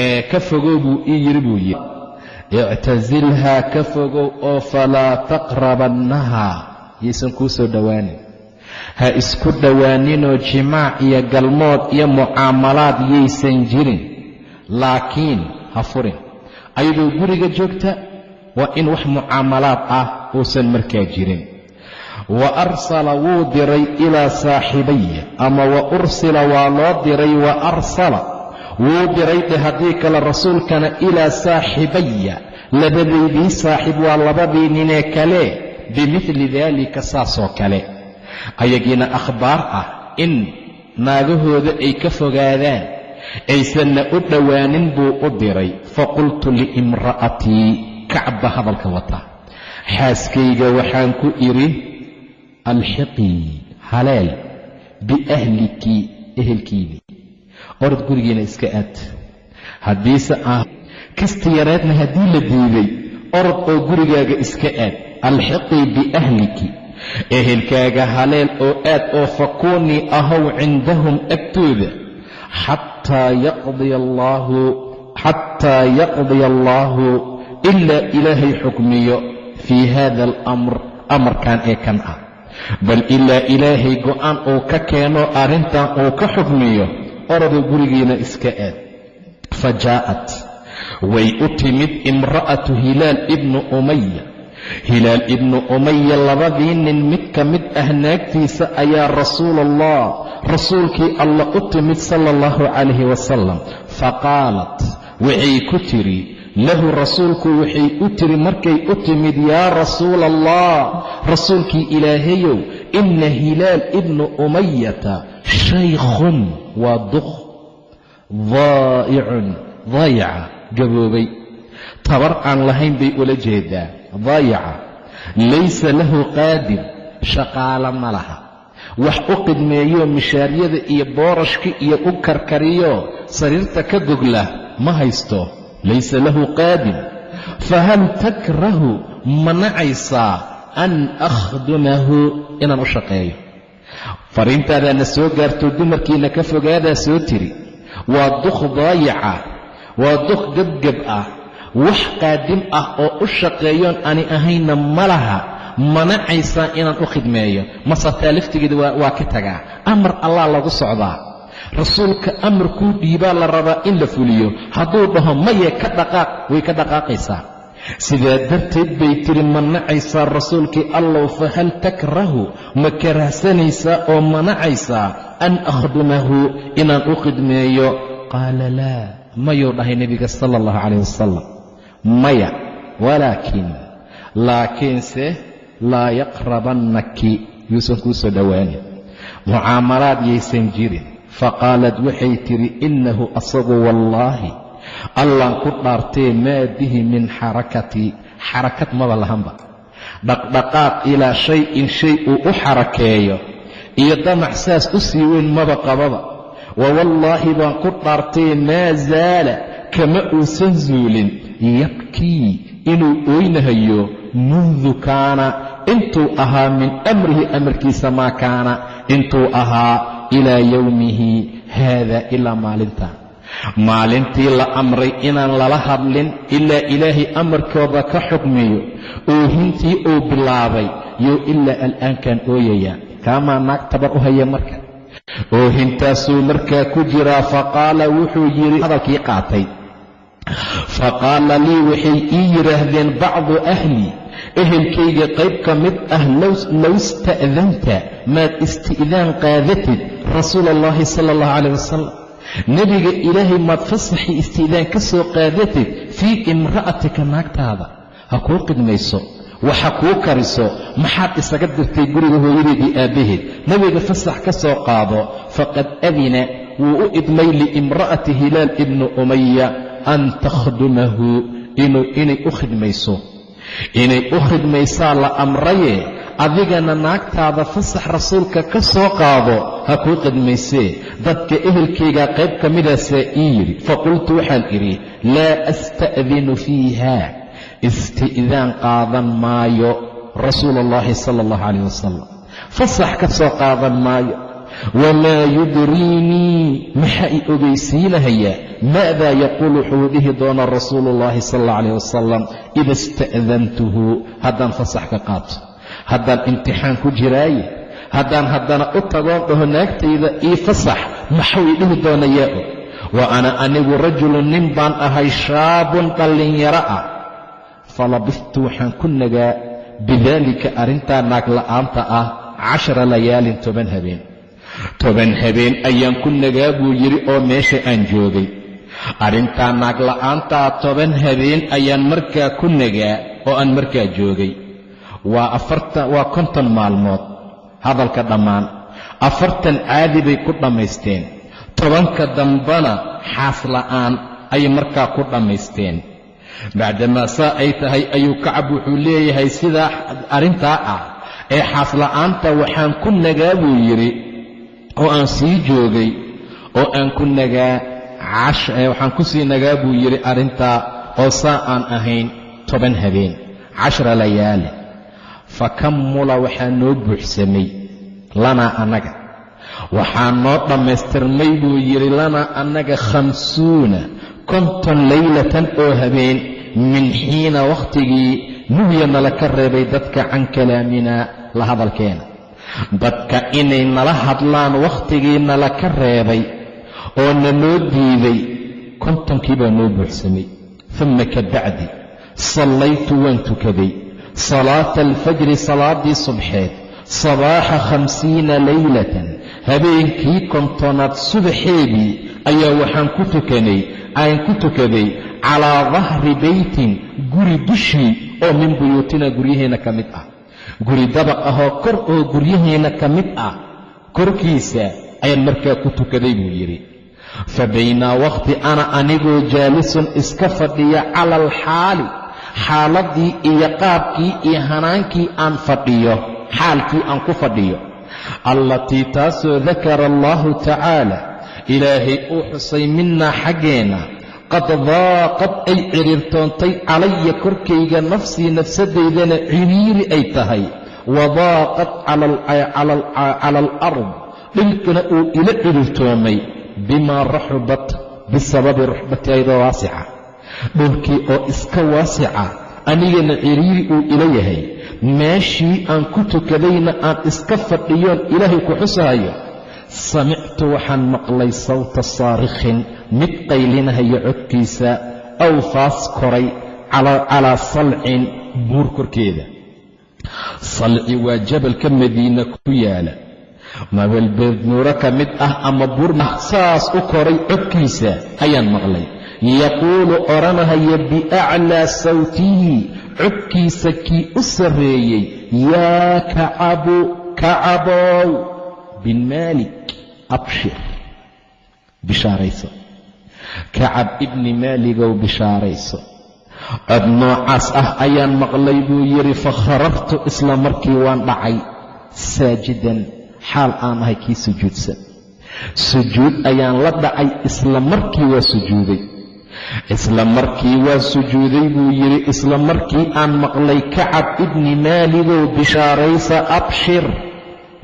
ee ka fogow buu ii yidhi buu yidhi ictasilhaa ka fogow oo falaa taqrabannahaa yaysan kuu soo dhowaanin ha isku dhowaaninoo jimaac iyo galmood iyo mucaamalaad yaysan jirin. Laakiin ha furin. Ayadoo guriga joogta waa in wax mucaamalaad ah uusan markaa jirin wa arsala wuu diray ilaa saaxibaya ama wa ursila waa loo diray wa arsala. Wuu diray dhe haddii kale rasuulkana ilaa saaxibaya labadaydii saaxib waa labadii ninee kale bimidli daalika saasoo kale. Ayagiina akhbaar ah in naagahooda ay ka fogaadaan aysanna u dhowaanin buu u diray. Faqultu liimra'atii kacba hadalka wata. Xaaskayga waxaan ku idhi alxiqii haleel biahliki ehelkiinii orod gurigiina iska aad. Haddiise ah kasta yareedna haddii la diiday orod oo gurigaaga iska aad. Alxiqii biahliki ehelkaaga haleel oo aad oo fakuunii ahow cindahum agtooda. Xataa yaqdiya allaahu ilaa ilaahay xukmiyo fii haada alamr amarkan ee kan ah. Bal ilaa ilaahay go'aan uu ka keeno arrintan uu ka xukmiyo orada gurigiina iska aad fa jaa'at way u timid imra'atu hilaal ibnu umaya hilaal ibnu umaya labadii nin mid ka mid ah naagtiisa ayaa rasuul allah rasuulkii allah u timid sala allahu calayhi wasalam faqaalat waxay ku tidhi lahu rasuulku waxay u tiri markay u timid yaa rasuula allah rasuulkii ilaahayow inna hilaal ibnu umayata shaykhun waa duq daa'icun daayaca gaboobay. Tabar aan lahayn bay ula jeedaa daayaca laysa lahu qaadir shaqaalo ma laha. Wax u qidmeeyo mishaaryada iyo boorashka iyo u karkariyo sariirta ka gogla ma haysto laysa lahu qaadir fahal takrahu ma nacaysaa an akhdumahu inaan u shaqeeyo fariintaadaana soo gaarto dumarkiina ka fogaadaa soo tiri waa duk daayaca waa duk gebgeb ah wax qaadim ah oo u shaqeeyoon ani ahayna ma laha ma nacaysaa inaan u khidmeeyo masataa laftigeeda waa ka tagaa amar allah lagu socdaa rasuulka amarkuu dhiibaa la rabaa in la fuliyo. Hadduu dhaho maye ka dhaqaaq way ka dhaqaaqaysaa. Sidaa darteed bay tiri ma nacaysaa rasuulkii allow fahal takrahu? Ma karahsanaysaa oo ma nacaysaa? An akhdumahu inaan u khidmeeyo. Qaala laa mayuu dhahay nebiga sala allahu calayh wasalam maya walaakin laakiinse laa yaqrabannaki yuusan kuu soo dhowaanin mucaamalaad yaysan jirin faqaalad waxay tidhi innahu asagu wallaahi allaan ku dhaartee maa bihi min xarakati. Xarakad maba lahanba. Dhaqdhaqaaq ilaa shay-in shay uu u xarakeeyo iyo damac saas u sii weyn maba qababa. Wa wallaahi baan ku dhaartee maa zaala kama uusan zuulin. Yabkii inuu oynahayo mundu kaana intuu ahaa min amrihi amarkiisa maa kaana intuu ahaa ilaa yowmihi haadaa ilaa maalinta. Maalintii la amray inaan lala hadlin ilaa ilaahay amarkooda ka xukmiyo. Oohintii uu bilaabay yo ilaa al'aankan ooyayaa kaamaa naag tabar u haya marka. Oohintaasuu markaa ku jiraa faqaala wuxuu yidhi hadalkii qaatay. Faqaala lii waxay ii yidhaahdeen bacdu ahlii ehelkayga qayb ka mid ah low ista'danta maad isti'daan qaadatid rasuula allahi sala allahu calayh wasalam nebiga ilaahay maad fasaxii isti'daan ka soo qaadatid fii imra'atika naagtaada. Ha kuu qidmayso waxa kuu kariso maxaad isaga dirtay guriga hooyadeedii aabbaheed nebiga fasax ka soo qaado faqad adina wuu u idmay liimra'ati hilaal ibnu umaya an takhdumahu inay u khidmayso inay u khidmaysaa la amraye adigana naagtaada fasax rasuulka ka soo qaado ha kuu khidmaysee dadka ehelkaygaa qayb ka midaasaa ii yidhi faqultu waxaan idhi laa asta'dinu fiiha isti'daan qaadan maayo rasuula allahi sala allahu calayh wasalam fasax ka soo qaadan maayo. Wamaa yudriinii maxaa i ogaysiinahayaa maadaa yaquul wuxuu dhihi doonaa rasuulu ullahi sala allah calayh wasalam ida ista'dantuhu haddaan fasax ka qaato haddaan imtixaan ku jiraaye haddaan haddana u tagoon dhaho naagtayda ii fasax maxuu i dhihi doona yaa og wa ana anigu rajulun nin baan ahay shaabun dhallinyaro ah falabistu waxaan ku nagaa bidaalika arrintaa naag la'aanta ah cashara layaalin toban habeen toban habeen ayaan ku nagaa buu yidhi oo meesha aan joogay arrintaa naag la'aantaa toban habeen ayaan markaa ku nagaa oo aan markaa joogay. Waa afartan waa konton maalmood. Hadalka dhammaan. Afartan caadi bay ku dhammaysteen tobanka dambana xaas la'aan ayay markaa ku dhammaysteen bacdamaa saa ay tahay ayuu kacab wuxuu leeyahay sidaa arrintaa ah. Ee xaasla'aanta waxaan ku nagaa buu yidhi oo aan sii joogay oo aan ku nagaa waxaan ku sii nagaa buu yidhi arrintaa oo saa aan ahayn toban habeen cashara layaali fa kammula waxaa noo buuxsamay lanaa annaga waxaa noo dhammaystirmay buu yidhi lanaa annaga khamsuuna konton laylatan oo habeen min xiina wakhtigii nuhya nala ka reebay dadka can kalaaminaa la hadalkeena. Dadka inay nala hadlaan wakhtigii nala ka reebay oo naloo diiday kontonkii baa noo buuxsamay. Uma ka bacdi sallaytu waan tukaday. Salaata alfajri salaaddii subxeed sabaaxa khamsiina laylatan. Habeenkii kontonaad subaxeedii ayaa waxaan ku tukanay aan ku tukaday calaa dahri beytin guri dushii oo min buyuutina guryaheenna ka mid ah. Guri dabaq ahoo kor oo guryaheenna ka mid ah korkiisa ayaan markaa ku tukaday buu yidhi fa baynaa wakhti ana anigoo jaalisun iska fadhiya cala alxaali xaaladdii iyo qaabkii iyo hanaankii aan fadhiyo xaalkii aan ku fadhiyo allatii taasoo dakara allaahu tacaala ilaahay uu xusay minnaa xaggeenna qad daaqad ay cidhiirtoontay calaya korkayga nafsii nafsadaydana ciriiri ay tahay wadaaqad cala alard dhilkuna uu ila cidhiirtoomay bimaa raxubat bisababi ruxbati aydoo waasica. Dhulkii oo iska waasica anigana ciriiri uu ila yahay. Meeshii aan ku tukadayna aan iska fadhiyoon ilaahay ku xusahayo samictu waxaan maqlay sawta saarikhin mid qaylinahaya codkiisa aw faas koray calaa salcin buur korkeeda. Salci waa jabalka madiina ku yaalla mabalbeednuuro ka mid ah ama buur saas u koray codkiisa ayaan maqlay. Yaquulu odhanahaya biaclaa sawtihi codkiisa kii u sarreeyey yaa kacabu kacabow bin maalik abshir. Bishaarayso. Kacab ibni maaligow bishaarayso. Cod noocaas ah ayaan maqlay buu yidhi fakharartu isla markii waan dhacay saajidan xaal aan ahay kii sujuudsan. Sujuud ayaan la dhacay isla markii waa sujuuday. Isla markii waa sujuuday buu yidhi isla markii aan maqlay kacab ibni maaligow bishaaraysa abshir.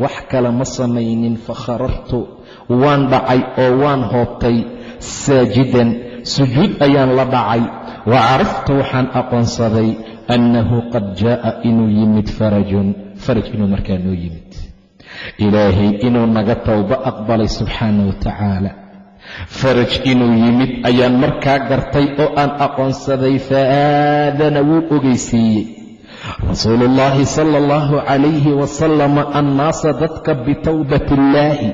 Wax kale ma samaynin fakharartu waan dhacay oo waan hoobtay saajidan. Sujuud ayaan la dhacay. Wa caraftu waxaan aqoonsaday annahu qad jaa'a inuu yimid farajun. Faraj inuu markaa noo yimid ilaahay inuu naga towbo aqbalay subxaana wa tacaala. Faraj inuu yimid ayaan markaa gartay oo aan aqoonsaday faaadana wuu ogeysiiyey. Rasuuluullaahi sala allahu calayhi wasalama annaasa dadka bitowbati illaahi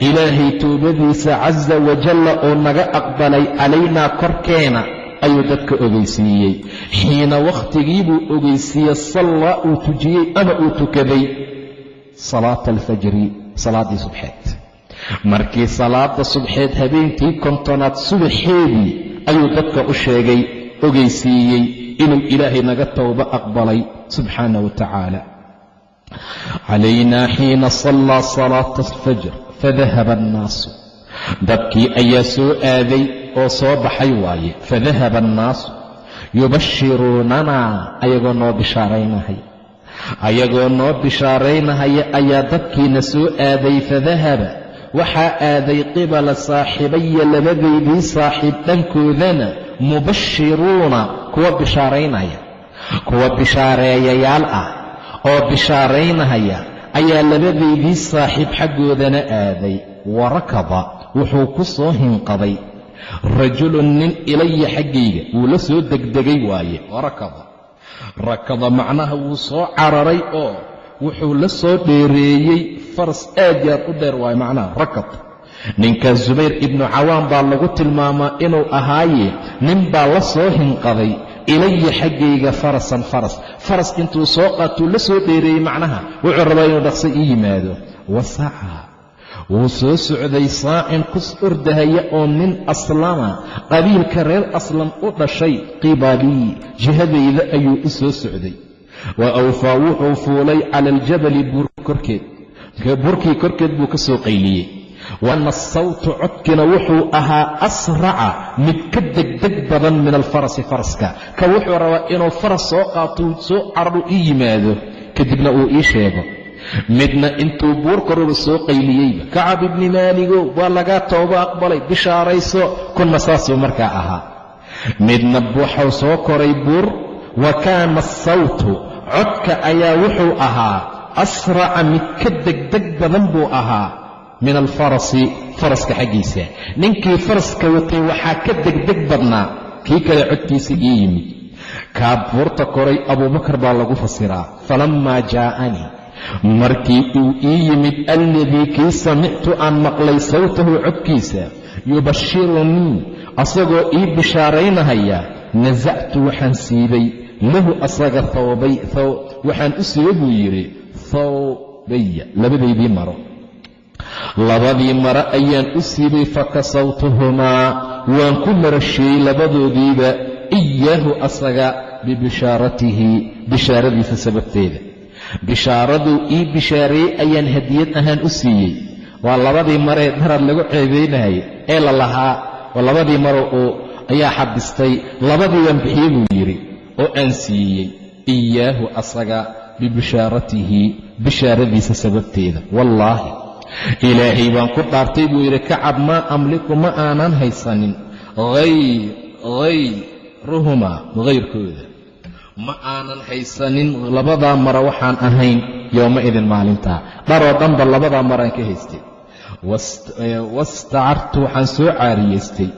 ilaahay towbadiisa casa wajalla oo naga aqbalay calaynaa korkeena ayuu dadka ogeysiiyey. Xiina wakhtigii buu ogeysiiyey sallaa uu tujiyey ama uu tukaday salaata alfajri salaaddii subxeed markii salaada subxeed habeenkii kontonaad subaxeedii ayuu dadka u sheegay ogeysiiyey inuu ilaahay naga towbo aqbalay subxaana wa tacaala. Calaynaa xiina sallaa salaata alfajr fadahaba annaasu. Dadkii ayaa soo aaday oo soo baxay waaye fadahaba annaasu. Yubashiruunanaa ayagoo noo bishaaraynahaya ayagoo noo bishaaraynahaya ayaa dadkiina soo aaday fadahaba. Waxaa aaday qibala saaxibaya labadaydii saaxiib dhankoodana mubashiruuna kuwa bishaaraynaya. Kuwa bishaareeyayaal ah oo bishaaraynahaya ayaa labadaydii saaxiib xaggoodana aaday. Warakada wuxuu ku soo hinqaday rajulun nin ilaya xaggayga wuu la soo degdegay waaye. Warakada rakada macnaha wuu soo cararay oo wuxuu la soo dheereeyey faras aad yaad u dheer waaye macnaha rakad. Ninkaas zubayr ibnu cawaan baa lagu tilmaamaa inuu ahaaye nin baa la soo hinqaday ilaya xaggayga farasan faras. Faras intuu soo qaatuu la soo dheereeyey macnaha wuxuu rabaa inuu dhaqso ii yimaado. Wasaca wuu soo socday saacin kus ordahaya oo nin aslama qabiilka reer aslam u dhashay qibalii jihadayda ayuu u soo socday. Wa awfaa wuxuu fuulay cala aljabali buur korkeed. Burkii korkeed buu ka soo qayliyey. Waana asawtu codkina wuxuu ahaa asraca mid ka degdeg badan min alfarasi faraska. Ka wuxuu rabaa inuu faras soo qaatou soo cararu ii yimaado kadibna uu ii sheego midna intuu buur koruba soo qayliyeyba. Kacab ibni maaligow waa lagaa toobo aqbalay bishaarayso kunna saasuu markaa ahaa. Midna waxuu soo koray buur wa kaana asawtu codka ayaa wuxuu ahaa asraca mid ka degdeg badan buu ahaa min alfarasi faraska xaggiisa. Ninkii faraska watay waxaa ka degdeg badnaa kii kale codkiisa ii yimid. Kaa buurta koray abuubakar baa lagu fasiraa falammaa jaa'anii markii uu ii yimid alladii kii samictu aan maqlay sawtahu codkiisa yubashirunii asagoo ii bishaaraynahaya nasactu waxaan siibay lahu asaga thawbay waxaan u siibay buu yidhi thawbaya. Labadaydii maro. Labadii maro ayaan u siibay fakasawtuhumaa waan ku marasheeyey labadoodiiba iyaahu asaga bibishaaratihi bishaaradiisa sababteeda bishaaraduu ii bishaareeyey ayaan hadiyad ahaan u siiyey. Waa labadii maree darad lagu ceebaynayay ee la lahaa waa labadii maro oo ayaa xabistay labadii baan bixiyey buu yidhi oo aan siiyey. Iyaahu asaga bibishaaratihi bishaaradiisa sababteeda. Wallaahi. Ilaahay baan ku dhaartay buu yidhi kacab maa amliku ma aanan haysanin. Hayruhumaa hayrkooda ma aanan haysanin labadaa mara waxaan ahayn yooma idin maalintaa dharoo dhanba labadaa maraan ka haystay. Wastacartu waxaan soo caariyaystay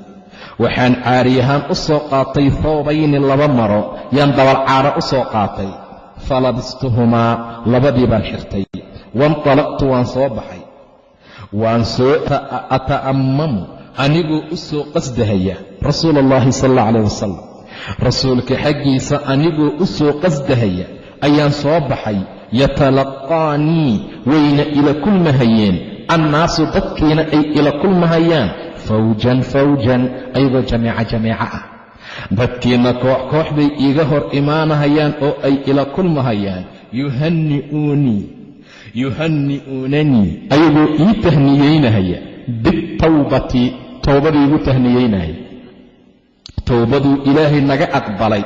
waxaan caariyahaan u soo qaatay thoobayni laba maro yaan dabalcaaro u soo qaatay. Falabistuhumaa labadii baan xirtay. Waintalaqtu waan soo baxay. Waan soo ata'ammamu anigoo u soo qasdahaya rasuula allahi sal alla calah wasalam rasuulka xaggiisa anigoo u soo qasdahaya ayaan soo baxay yatalaqaanii wayna ila kulmahayeen. Annaasu dadkiina ay ila kulmahayaan fawjan fawjan ayagoo jameeca jameeco ah. Dadkiina koox koox bay iiga hor imaanahayaan oo ay ila kulmahayaan. Yuhanni'uunii yuhanni'uunanii ayagoo ii tahniyeynahaya bitawbati towbadii igu tahniyeynahaya towbaduu ilaahay naga aqbalay.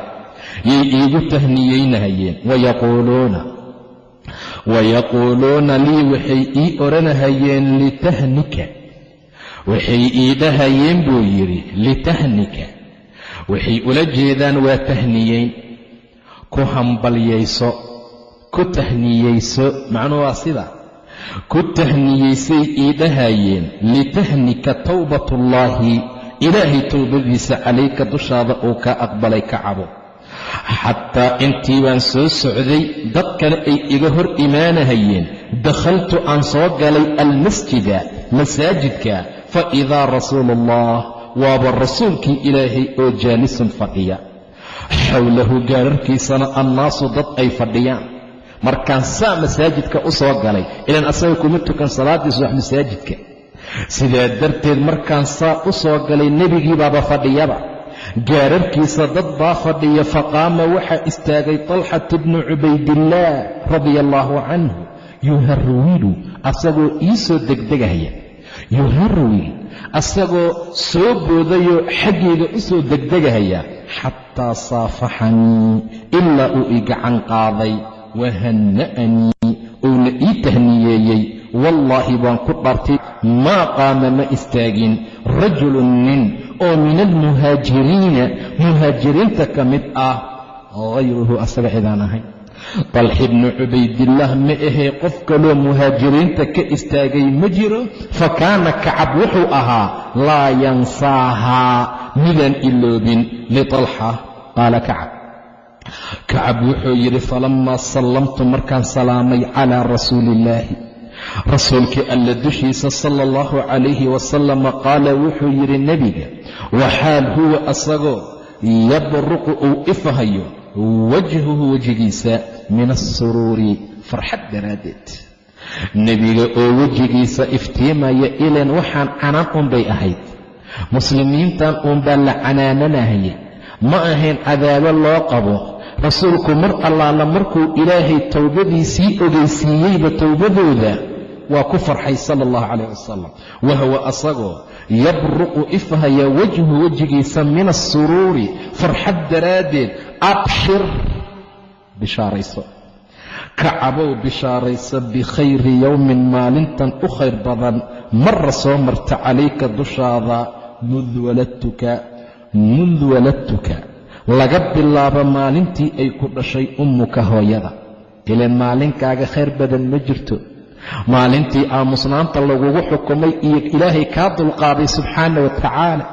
Yay iigu tahniyeynahayeen wayaquuluuna wayaquuluuna lii waxay ii odhanahayeen litahnika. Waxay ii dhahayeen buu yidhi litahnika. Waxay ula jeedaan waa tahniyeyn ku hambalyayso ku tahniyeyso macnuhu waa sida? Ku tahniyeysay ii dhahayeen litahnika towbatullaahi ilaahay towbadiisa calayka dushaada uu kaa aqbalay ka cabo xataa intii baan soo socday dad kale ay iga hor imaanahayeen. Dakhaltu aan soo galay almasjida masaajidka fa idaa rasuulu allah waaba rasuulkii ilaahay oo jaalisun fadhiya xowlahu gaararkiisana annaasu dad ay fadhiyaan. Markaan saa masaajidka u soo galay ilaan asaga kuma tukan salaaddii subax masaajidka sidaa darteed markaan saa u soo galay nebigii baaba fadhiyaba? Gaararkiisa dad baa fadhiya faqaama waxaa istaagay talxat bnu cubaydillaah radia allaahu canhu yuharwilu asagoo ii soo degdegahaya. Yuharwil asagoo soo boodayoo xaggayga u soo degdegahaya. Xataa saafaxanii ilaa uu i gacan qaaday. Wahanna'anii uuna ii tahniyeeyey wallaahi baan ku dhartay maa qaama ma istaagin. Rajulun nin oo min almuhaajiriina muhaajiriinta ka mid ah hayruhu asaga cidaan ahayn dalxi bnu cubaydillaah ma ahee qof kaloo muhaajiriinta ka istaagay ma jiro? Fa kaana kacab wuxuu ahaa laa yansaahaa midaan iloobin. Litalxa qaala kacab. Kacab wuxuu yidhi falammaa sallamtu markaan salaamay calaa rasuuli illaahi rasuulkii alla dushiisa sala allahu calayhi wasalama qaala wuxuu yidhi nebiga waxaal huwa asagoo yabruqu uu ifahayo wajhuhu wejigiisa min asuruuri farxad daraaddeed. Nebiga oo wejigiisa iftiimaya ilan waxaan canaan unbay ahayd. Muslimiintan uunbaa la canaananahaya ma ahayn cadaabo loo qabo. Rasuulku mar allaala markuu ilaahay towbadiisii ogeysiiyeyba towbadooda waa ku farxay sala allahu calayh wasalam wahuwa asagoo yabruqu ifhaya wajhu wejigiisa min asuruuri farxad daraaddeed abshir. Bishaarayso. Kacabow bishaarayso bikhayri yowmin maalintan u khayr badan. Marra soo marta calayka dushaada mud waladtuka mund waladtuka. Laga bilaabo maalintii ay ku dhashay ummuka hooyada. Ilaan maalinkaaga khayr badan ma jirto maalintii aamusnaanta lagugu xukumay iyo ilaahay kaa dulqaaday subxaana wa tacaala.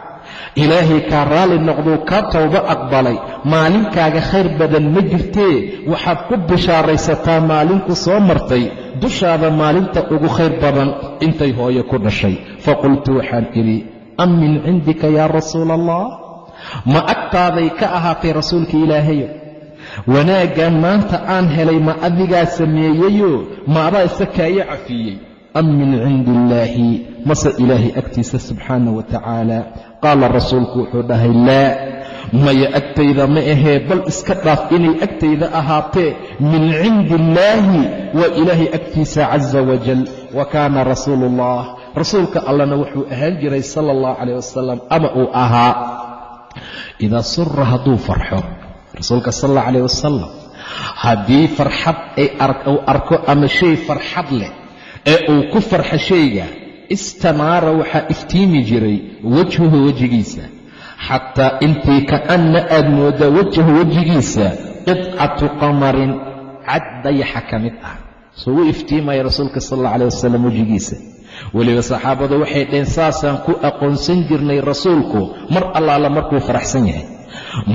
Ilaahay kaa raalli noqduu kaa towbo aqbalay. Maalinkaaga khayr badan ma jirtee? Waxaad ku bishaaraysataa maalinku soo martay. Dushaada maalinta ugu khayr badan intay hooyo ku dhashay. Faqultu waxaan idhi am min cindika yaa rasuula allah ma agtaaday ka ahaatay rasuulka ilaahayo wanaaggan maanta aan helay ma adigaa sameeyeyo? Ma adaa isakaayo cafiyey. Am min cindi illaahi mase ilaahay agtiisa subxaana wa tacaala. Qaala rasuulku wuxuu dhahay laa maya agtayda ma ahee bal iska dhaaf inay agtayda ahaatee. Min cindi illaahi waa ilaahay agtiisa caza wajal wa kaana rasuulu ullah rasuulka allana wuxuu ahaan jiray sala allahu calayh wasalam ama uu ahaa idaa sura hadduu farxo rasuulka sal alla calayh wasalam haddii farxad uu arko ama shay farxad leh ee uu ku farxo shayga istanaara waxaa iftiimi jiray wajhuhu wejigiisa xataa intii ka'anna aad moodda wajhu wejigiisa qidcatu qamarin cad dayaxa ka mid ah. Soo u iftiimaya rasuulka sal alla calayh wasalam wejigiisa weliba saxaabadu waxay dhaheen saasaan ku aqoonsan jirnay rasuulku mar allaala markuu faraxsan yahay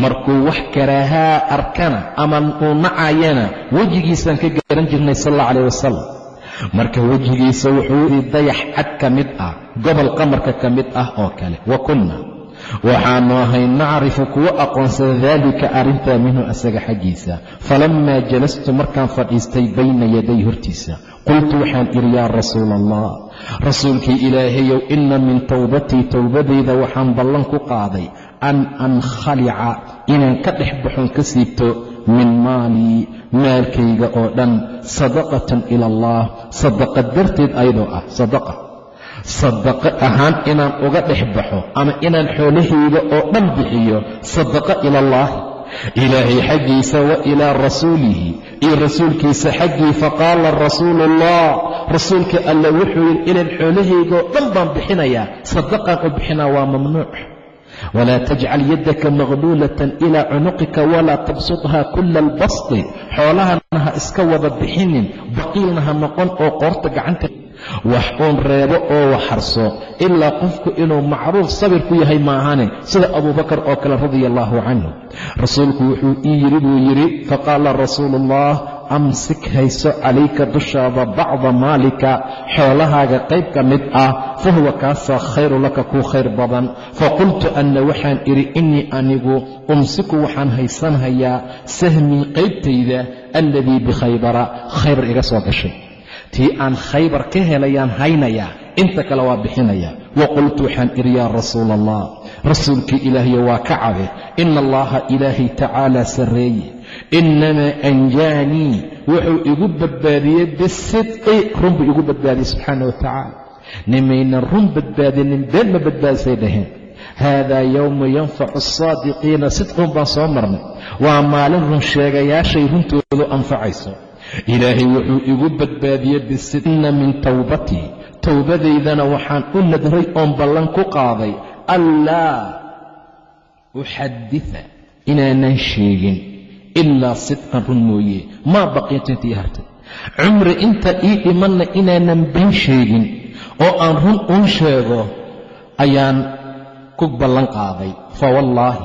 markuu wax karaahaa arkana ama uu nacayana wejigiisaan ka garan jirnay sal alla calayh wasalam marka wejigiisa wuxuu dayax cad ka mid ah gobol qamarka ka mid ah oo kale wa kunna. Waxaannu ahay nacrifu kuwa aqoonsada daalika arrintaa minhu asaga xaggiisa. Falammaa jalastu markaan fadhiistay bayna yaday hortiisa. Qultu waxaan idhi yaa rasuula allah rasuulkii ilaahayow inna min towbatii towbadayda waxaan ballan ku qaaday an ankhalica inaan ka dhex baxon ka siibto min maalii maalkayga oo dhan sadaqatan ila allah sadaqa darteed ayadoo ah sadaqa. Sadaqo ahaan inaan uga dhex baxo ama inaan xoolahayga oo dhan bixiyo sadaqa ilallaahi ilaahay xaggiisa wa ilaa rasuulihi iyo rasuulkiisa xaggii faqaala rasuulu ullah rasuulka alle wuxuu yidhi ilan xoolahaygoo dhan baan bixinayaa sadaqaan u bixinaa waa mamnuuc walaa tajcal yaddaka maqluulatan ilaa cunuqika walaa tabsudhaa kula albasti xoolahana ha iska wada bixinin baqiilna ha noqon oo qoorta gacanta wax uun reebo oo waxharso ilaa qofku inuu macruuf sabir ku yahay maahane sida abuubakar oo kale radia allaahu canhu rasuulku wuxuu ii yidhi buu yidhi faqaala rasuulu ullah amsik hayso calayka dushaada bacda maalika xoolahaaga qayb ka mid ah fa huwa kaasaa khayru laka kuu khayr badan. Faqultu anna waxaan idhi innii anigu umsiku waxaan haysanhayaa sahmii qaybtayda alladii bikhaybara khaybar iga soo gashay. Tii aan khaybar ka helayaan haynayaa inta kale waa bixinayaa wa qultu waxaan idhi yaa rasuula allah rasuulkii ilaahiyo waa ka cabe. Ina allaha ilaahay tacaalaa sarreeye innamaa anjaanii wuxuu igu badbaadiyey bisidqi run igu badbaadiyey subxaana wa tacaala. Nimaynan run badbaadinin been ma badbaadisay dhaheen haadaa yowma yanfacu asaadiqiina sidqun baan soo marnay. Waa maalin run sheegayaashay runtoodu anfacayso. Ilaahay wuxuu igu badbaadiyey bisidna min towbatii towbadaydana waxaan u nadray oon ballan ku qaaday. Allaa uxadita inaanan sheegin ilaa sidqan run mooye. Maa baqiintu intii hartay cumri inta ii dhimanna inaanan been sheegin oo aan run uun sheego ayaan ku ballan qaaday. Fa wallaahi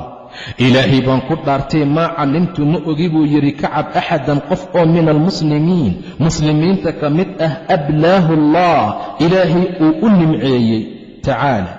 ilaahay baan ku dhaartay maa calimtu ma ogi buu yidhi kacab axadan qof oo min almuslimiin muslimiinta ka mid ah ablaahu allah ilaahay uu u nimceeyey tacaala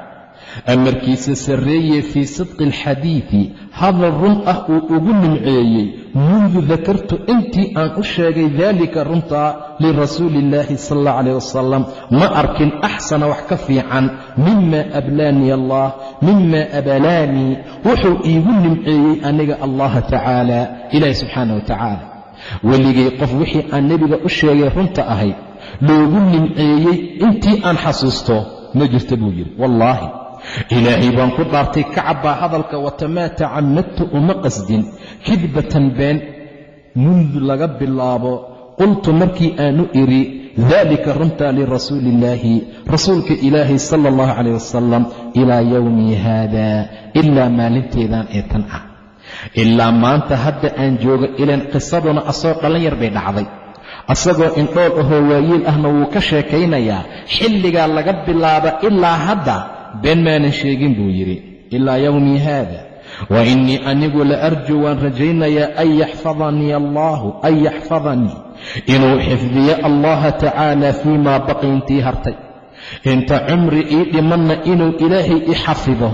amarkiisa sarreeye fii sidqi alxadiidi hadal run ah uu ugu nimceeyey mundu dakartu intii aan u sheegay daalika runtaa lirasuuli illaahi sala allah calayh wasalam ma arkin axsana wax ka fiican mima ablaanii allah mima abalaanii wuxuu iigu nimceeyey aniga allaha tacaala ilaahi subxaana wa tacaala. Weligay qof wixii aan nebiga u sheegay runta ahayd loogu nimceeyey intii aan xasuusto ma jirta buu yidhi wallaahi ilaahay baan ku dhaartay kacab baa hadalka wata maa tacamadtu uma qasdin. Kidbatan been mundu laga bilaabo. Qultu markii aanu idhi daalika runtaa lirasuuli illaahi rasuulka ilaahay sala allahu calayh wasalam ilaa yowmii haada ilaa maalinteedan ee tan ah. Ilaa maanta hadda aan joogo ilan qisaduna asoo dhallinyar bay dhacday. Asagoo indhool ahoo waayiil ahna wuu ka sheekaynayaa. Xilligaa laga bilaaba ilaa hadda been maanan sheegin buu yidhi ilaa yowmii haada wa innii anigu la arjuu waan rajaynayaa an yaxfadanii allaahu an yaxfadanii inuu xifdiyo allaha tacaala fii maa baqi intii hartay. Inta cumri ii dhimanna inuu ilaahay i xafido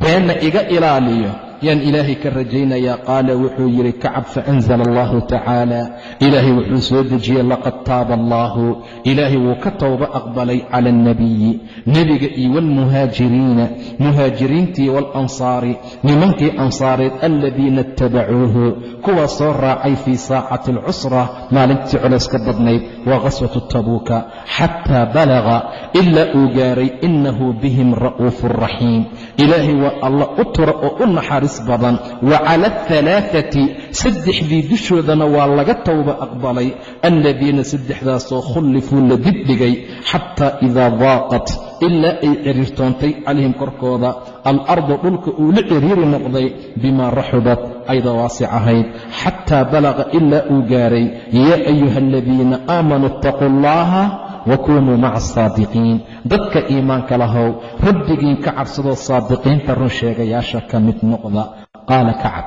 beenna iga ilaaliyo yaan ilaahay ka rajaynayaa qaala wuxuu yidhi kacab faanzala allahu tacaala ilaahay wuxuu soo dejiyey laqad taaba allaahu ilaahay wuu ka towba aqbalay cala alnabiyi nebiga iyo waalmuhaajiriina muhaajiriintii waalansaari nimankii ansaareed aladiina ittabacuuhu kuwaa soo raacay fii saacati alcusra maalintii culayska badnayd waa qaswatu tabuuka xataa balaga ilaa uu gaaray innahu bihim ra'uufu raxiim ilaahay waa alla u tura oo u naxariis badan. Wa cala alhalaaati saddexdii dushoodana waa laga towba aqbalay. Aladiina saddexdaasoo khullifuu la dibdhigay xataa idaa daaqat ilaa ay ciriirtoontay calayhim korkooda. Alardu dhulka uu la ciriiri noqday bimaa raxubat ayda waasic ahayd. Xataa balaqa ilaa uu gaaray yaa ayuha aladiina aamanuu ittaquu allaha wakunuu maca asaadiqiin dadka iimaanka lahow rabbigiin ka cabsadoo saadiqiinta run sheegayaasha ka mid noqda qaala kacab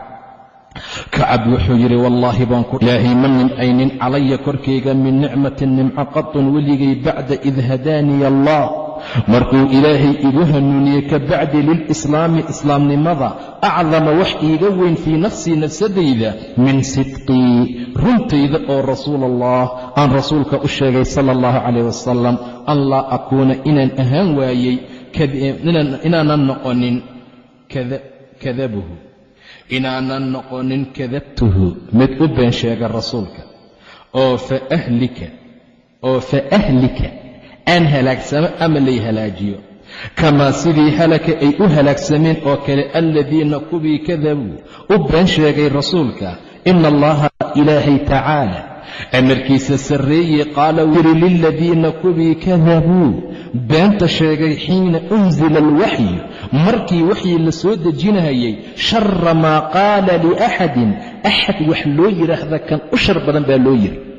kacab wuxuu yidhi wallaahi baan ku ilaahay ma nimcaynin calaya korkayga min nicmatin nimco qatun weligay bacda id hadaaniya allah markuu ilaahay igu hanuuniyey ka bacdi lilislaami islaamnimada acdama wax iiga weyn fii nafsii nafsadayda min sidqii runtayda oo rasuul allah aan rasuulka u sheegay sala allahu calayh wasalam an laa akuuna inaan ahaan waayey inaanan noqonin kadabuhu inaanan noqonin kadabtuhu. Mid u been sheega rasuulka oo faahlika oo fa ahlika aan halaagsamo ama lay halaajiyo. Kamaa sidii halaka ay u halaagsameen oo kale aladiina kuwii kadabuu u been sheegay rasuulka ina allaha ilaahay tacaala amarkiisa sarreeye qaala yidhi liladiina kuwii kadabuu. Beenta sheegay xiina unsila alwaxyu markii waxii la soo dejinayay shara maa qaala liaxadin axad wax loo yidhaahda kan u shar badan baa loo yidhi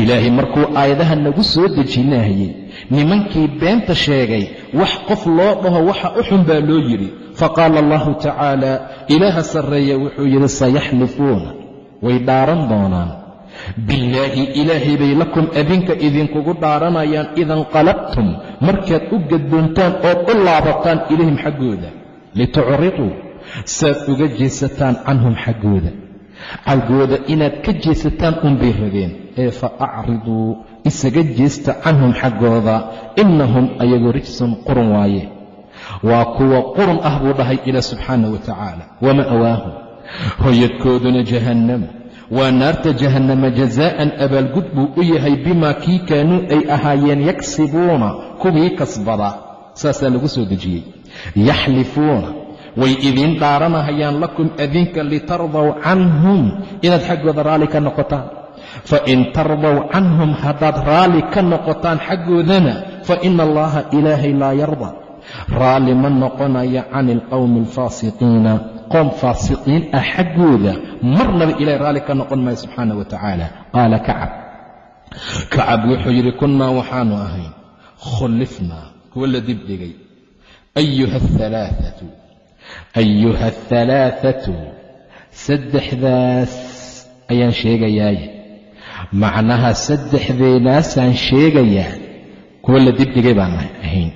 ilaahay markuu aayadaha nagu soo dejinayay nimankii beenta sheegay wax qof loo dhaho waxa u xun baa loo yidhi. Faqaala allahu tacaala ilaaha sarreeya wuxuu yidhi sayaxlifuuna way dhaaran doonaan. Billaahi ilaahay bay lakum adinka idinkugu dhaaranayaan idanqalabtum markaad u gaddoontaan ood u laabataan ilayhim xaggooda. Litucriduu saad uga jeesataan canhum xaggooda xaggooda inaad ka jeesataan unbay rabeen ee fa acriduu isaga jeesta canhum xaggooda innahum ayagu rijsun qurun waaye. Waa kuwa qurun ah buu dhahay ilaah subxaana wa tacaala. Wama'waahum hoyadkooduna jahannam. Waa naarta jahannama jazaa'an abaalgud buu u yahay bimaa kii kaanuu ay ahaayeen yaksibuuna kuwii kasbada. Saasaa lagu soo dejiyey. Yaxlifuuna way idiin dhaaranahayaan lakum adinka litardaw canhum. Inaad xaggooda raalli ka noqotaan. Fa in tardaw canhum haddaad raalli ka noqotaan xaggoodana fa ina allaha ilaahay laa yarda. Raalli ma noqonaya cani alqowmi alfaasiqiina. Qoom faasiqiin ah xaggooda marnaba ilahay raalli ka noqon maayo subxaana wa tacaala. Qaala kacab. Kacab wuxuu yidhi kunnaa waxaanu ahayn khullifnaa kuwa la dibdhigay ayuha alhalaaatu ayuha alhalaathatu saddexdaas ayaan sheegayaaye macnaha saddexdeenaasaan sheegayaa kuwa la dibdhigay baan ahayn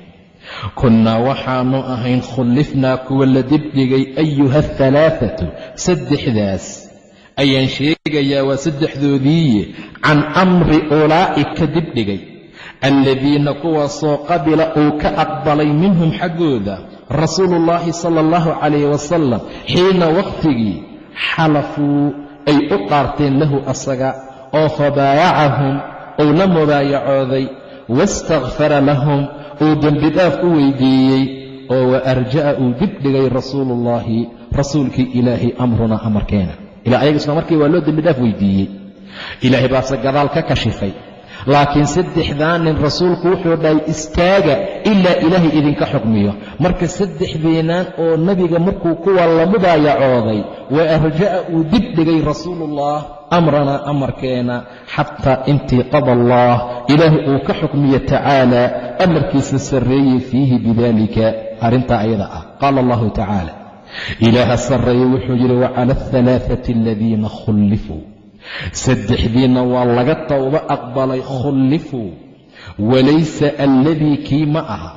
kunnaa waxaanu ahayn khullifnaa kuwa la dibdhigay ayuha alhalaathatu saddexdaas ayaan sheegayaa waa saddexdoodiiye can amri ulaa'ika dibdhigay alladiina kuwaasoo qabila uu ka aqbalay minhum xaggooda rasuulu ullaahi sala allahu calayh wasalam xiina wakhtigii xalafuu ay u dhaarteen lahu asaga oo fabaayacahum uu la mubaayacooday waistakfara lahum uu dembidhaaf u weydiiyey oo wa arja'a uu dibdhigay rasuuluullaahi rasuulkii ilaahay amrunaa amarkeena. Ilaa ayaga isla markii waa loo dembidhaaf weydiiyey. Ilaahay baase gadaal ka kashifay laakiin saddexdaa nin rasuulku wuxuu dhahay istaaga ilaa ilaahay idinka xukmiyo. Marka saddexdeenaan oo nebiga markuu kuwa la mubaayacooday wa arja'a uu dib dhigay rasuuluullah amranaa amarkeena xataa intii qada allah ilaahay uu ka xukmiyo tacaala amarkiisa sarreeye fiihi bidalika arrintaa ayada ah. Qaala allahu tacaala ilaaha sarreeye wuxuu yidhi wacala alhalaaثati aladiina khullifuu saddexdiinna waa laga towbo aqbalay khullifuu walaysa alladii kii ma aha.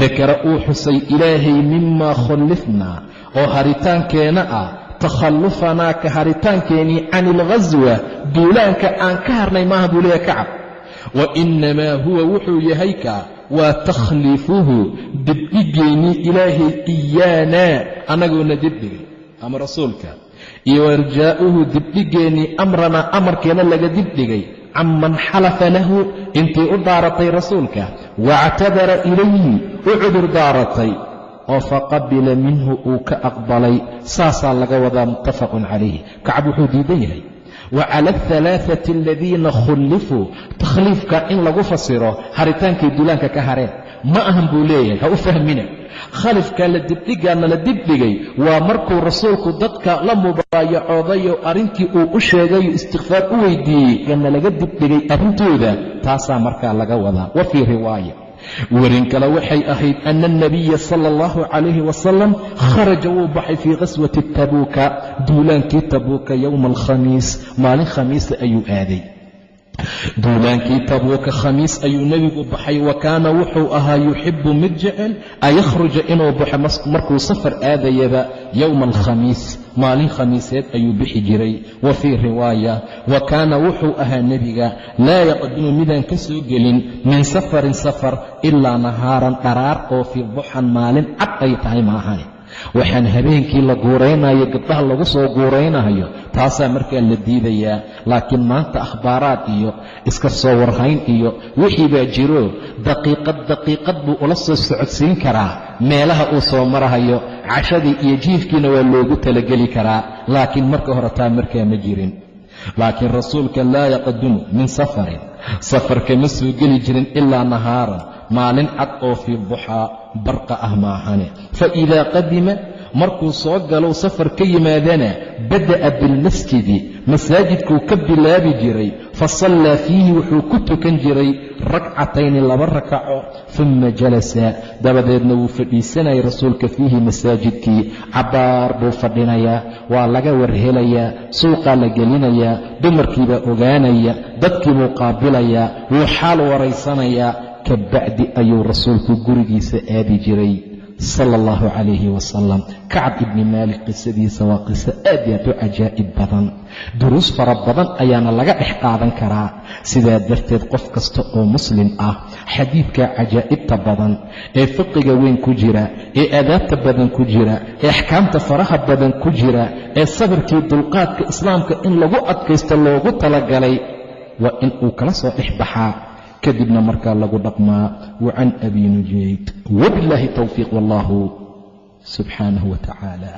Dakara uu xusay ilaahay mimaa khullifnaa oo haritaankeena ah takhallufanaa ka haritaankeenii can ilghaswa duulaanka aan ka harnay maaha buu leeyahay kacab. Wa innamaa huwa wuxuu yahay ka waa takhliifuhu dibdhigeennii ilaahay iyaanaa annagoona dibdhigay ama rasuulka iyo warjaa'uhu dibdhigeennii amranaa amarkeena laga dibdhigay canman xalafa lahu intii u dhaaratay rasuulka waactadara ilayhi u cudur daaratay oo faqabila minhu uu ka aqbalay saasaa laga wadaa muttafaqun calayh kacab wuxuu diidan yahay. Wa cala alhalaaثati aladiina khullifuu takhliifka in lagu fasiro haritaankay duulaanka ka hareen. Ma ahan buu leeyahay ha u fahmina khalifka la dibdhigaana la dibdhigay waa markuu rasuulku dadka la mubaayacoodayo arrintii uu u sheegayo istikfaar u weydiiyey gana laga dibdhigay arrintooda taasaa markaa laga wadaa. Wa fii riwaaya. Werin kale waxay ahayd ana alnabiya sala allahu calayhi wasalam kharaja wuu baxay fii qaswati tabuuka duulaankii tabuuka yowma alkhamiis. Maalin khamiisa ayuu aaday duulaankii tabuuka khamiis ayuu nebigu baxay wa kaana wuxuu ahaa yuxibu mid jecel an inuu baxo markuu safar aadayaba yowma alkhamiis maalin khamiiseed ayuu bixi jiray. Wa fii riwaaya wa kaana wuxuu ahaa nebiga laa yaqdimu midaan ka soo gelin min safarin safar ilaa nahaaran dharaar oo fii duxan maalin cad ay tahay maahane waxaan habeenkii la guuraynayo gabdhaha lagu soo guuraynayo taasaa markaa la diidayaa. Laakiin maanta akhbaaraad iyo iska soo warhayn iyo wixii baa jiro daqiiqad daqiiqad buu ula soo socodsiin karaa. Meelaha uu soo marahayo cashadii iyo jiifkiina waa loogu talageli karaa. Laakiin marka hore taa markaa ma jirin laakiin rasuulka laa yaqdumu min safarin. Safar kama soo geli jirin ilaa nahaaran maalin cad oo fii duxaa barqa ah maahane. Fa idaa qadima markuu soo galow safar ka yimaadana bada'a bilmasjidi masaajidkuu ka bilaabi jiray fa sallaa fiihi wuxuu ku tukan jiray rakcatayni laba rakaco humma jalasa. Dabadeedna wuu fadhiisanayay rasuulka fiihi masaajidkii. Cabbaar buu fadhinayaa waa laga warhelayaa suuqaa la gelinayaa dumarkiibaa ogaanaya dadkiibuu qaabilayaa wuu xaal waraysanayaa ka bacdi ayuu rasuulku gurigiisa aadi jiray sala allahu calayhi wasalam kacab ibni maalik qisadiisa waa qiso aad iyo aad u cajaa'ib badan. Duruus fara badan ayaana laga dhex qaadan karaa. Sidaa darteed qof kasta oo muslim ah xadiidka cajaa'ibta badan ee fiqiga weyn ku jira ee aadaabta badan ku jira ee axkaamta faraha badan ku jira ee sabirkii dulqaadka islaamka in lagu adkaysto loogu talagalay waa in uu kala soo dhex baxaa kadibna markaa lagu dhaqmaa wa can abi nujayd. Wabillaahi towfiiq wallahu subxaanahu wa tacaala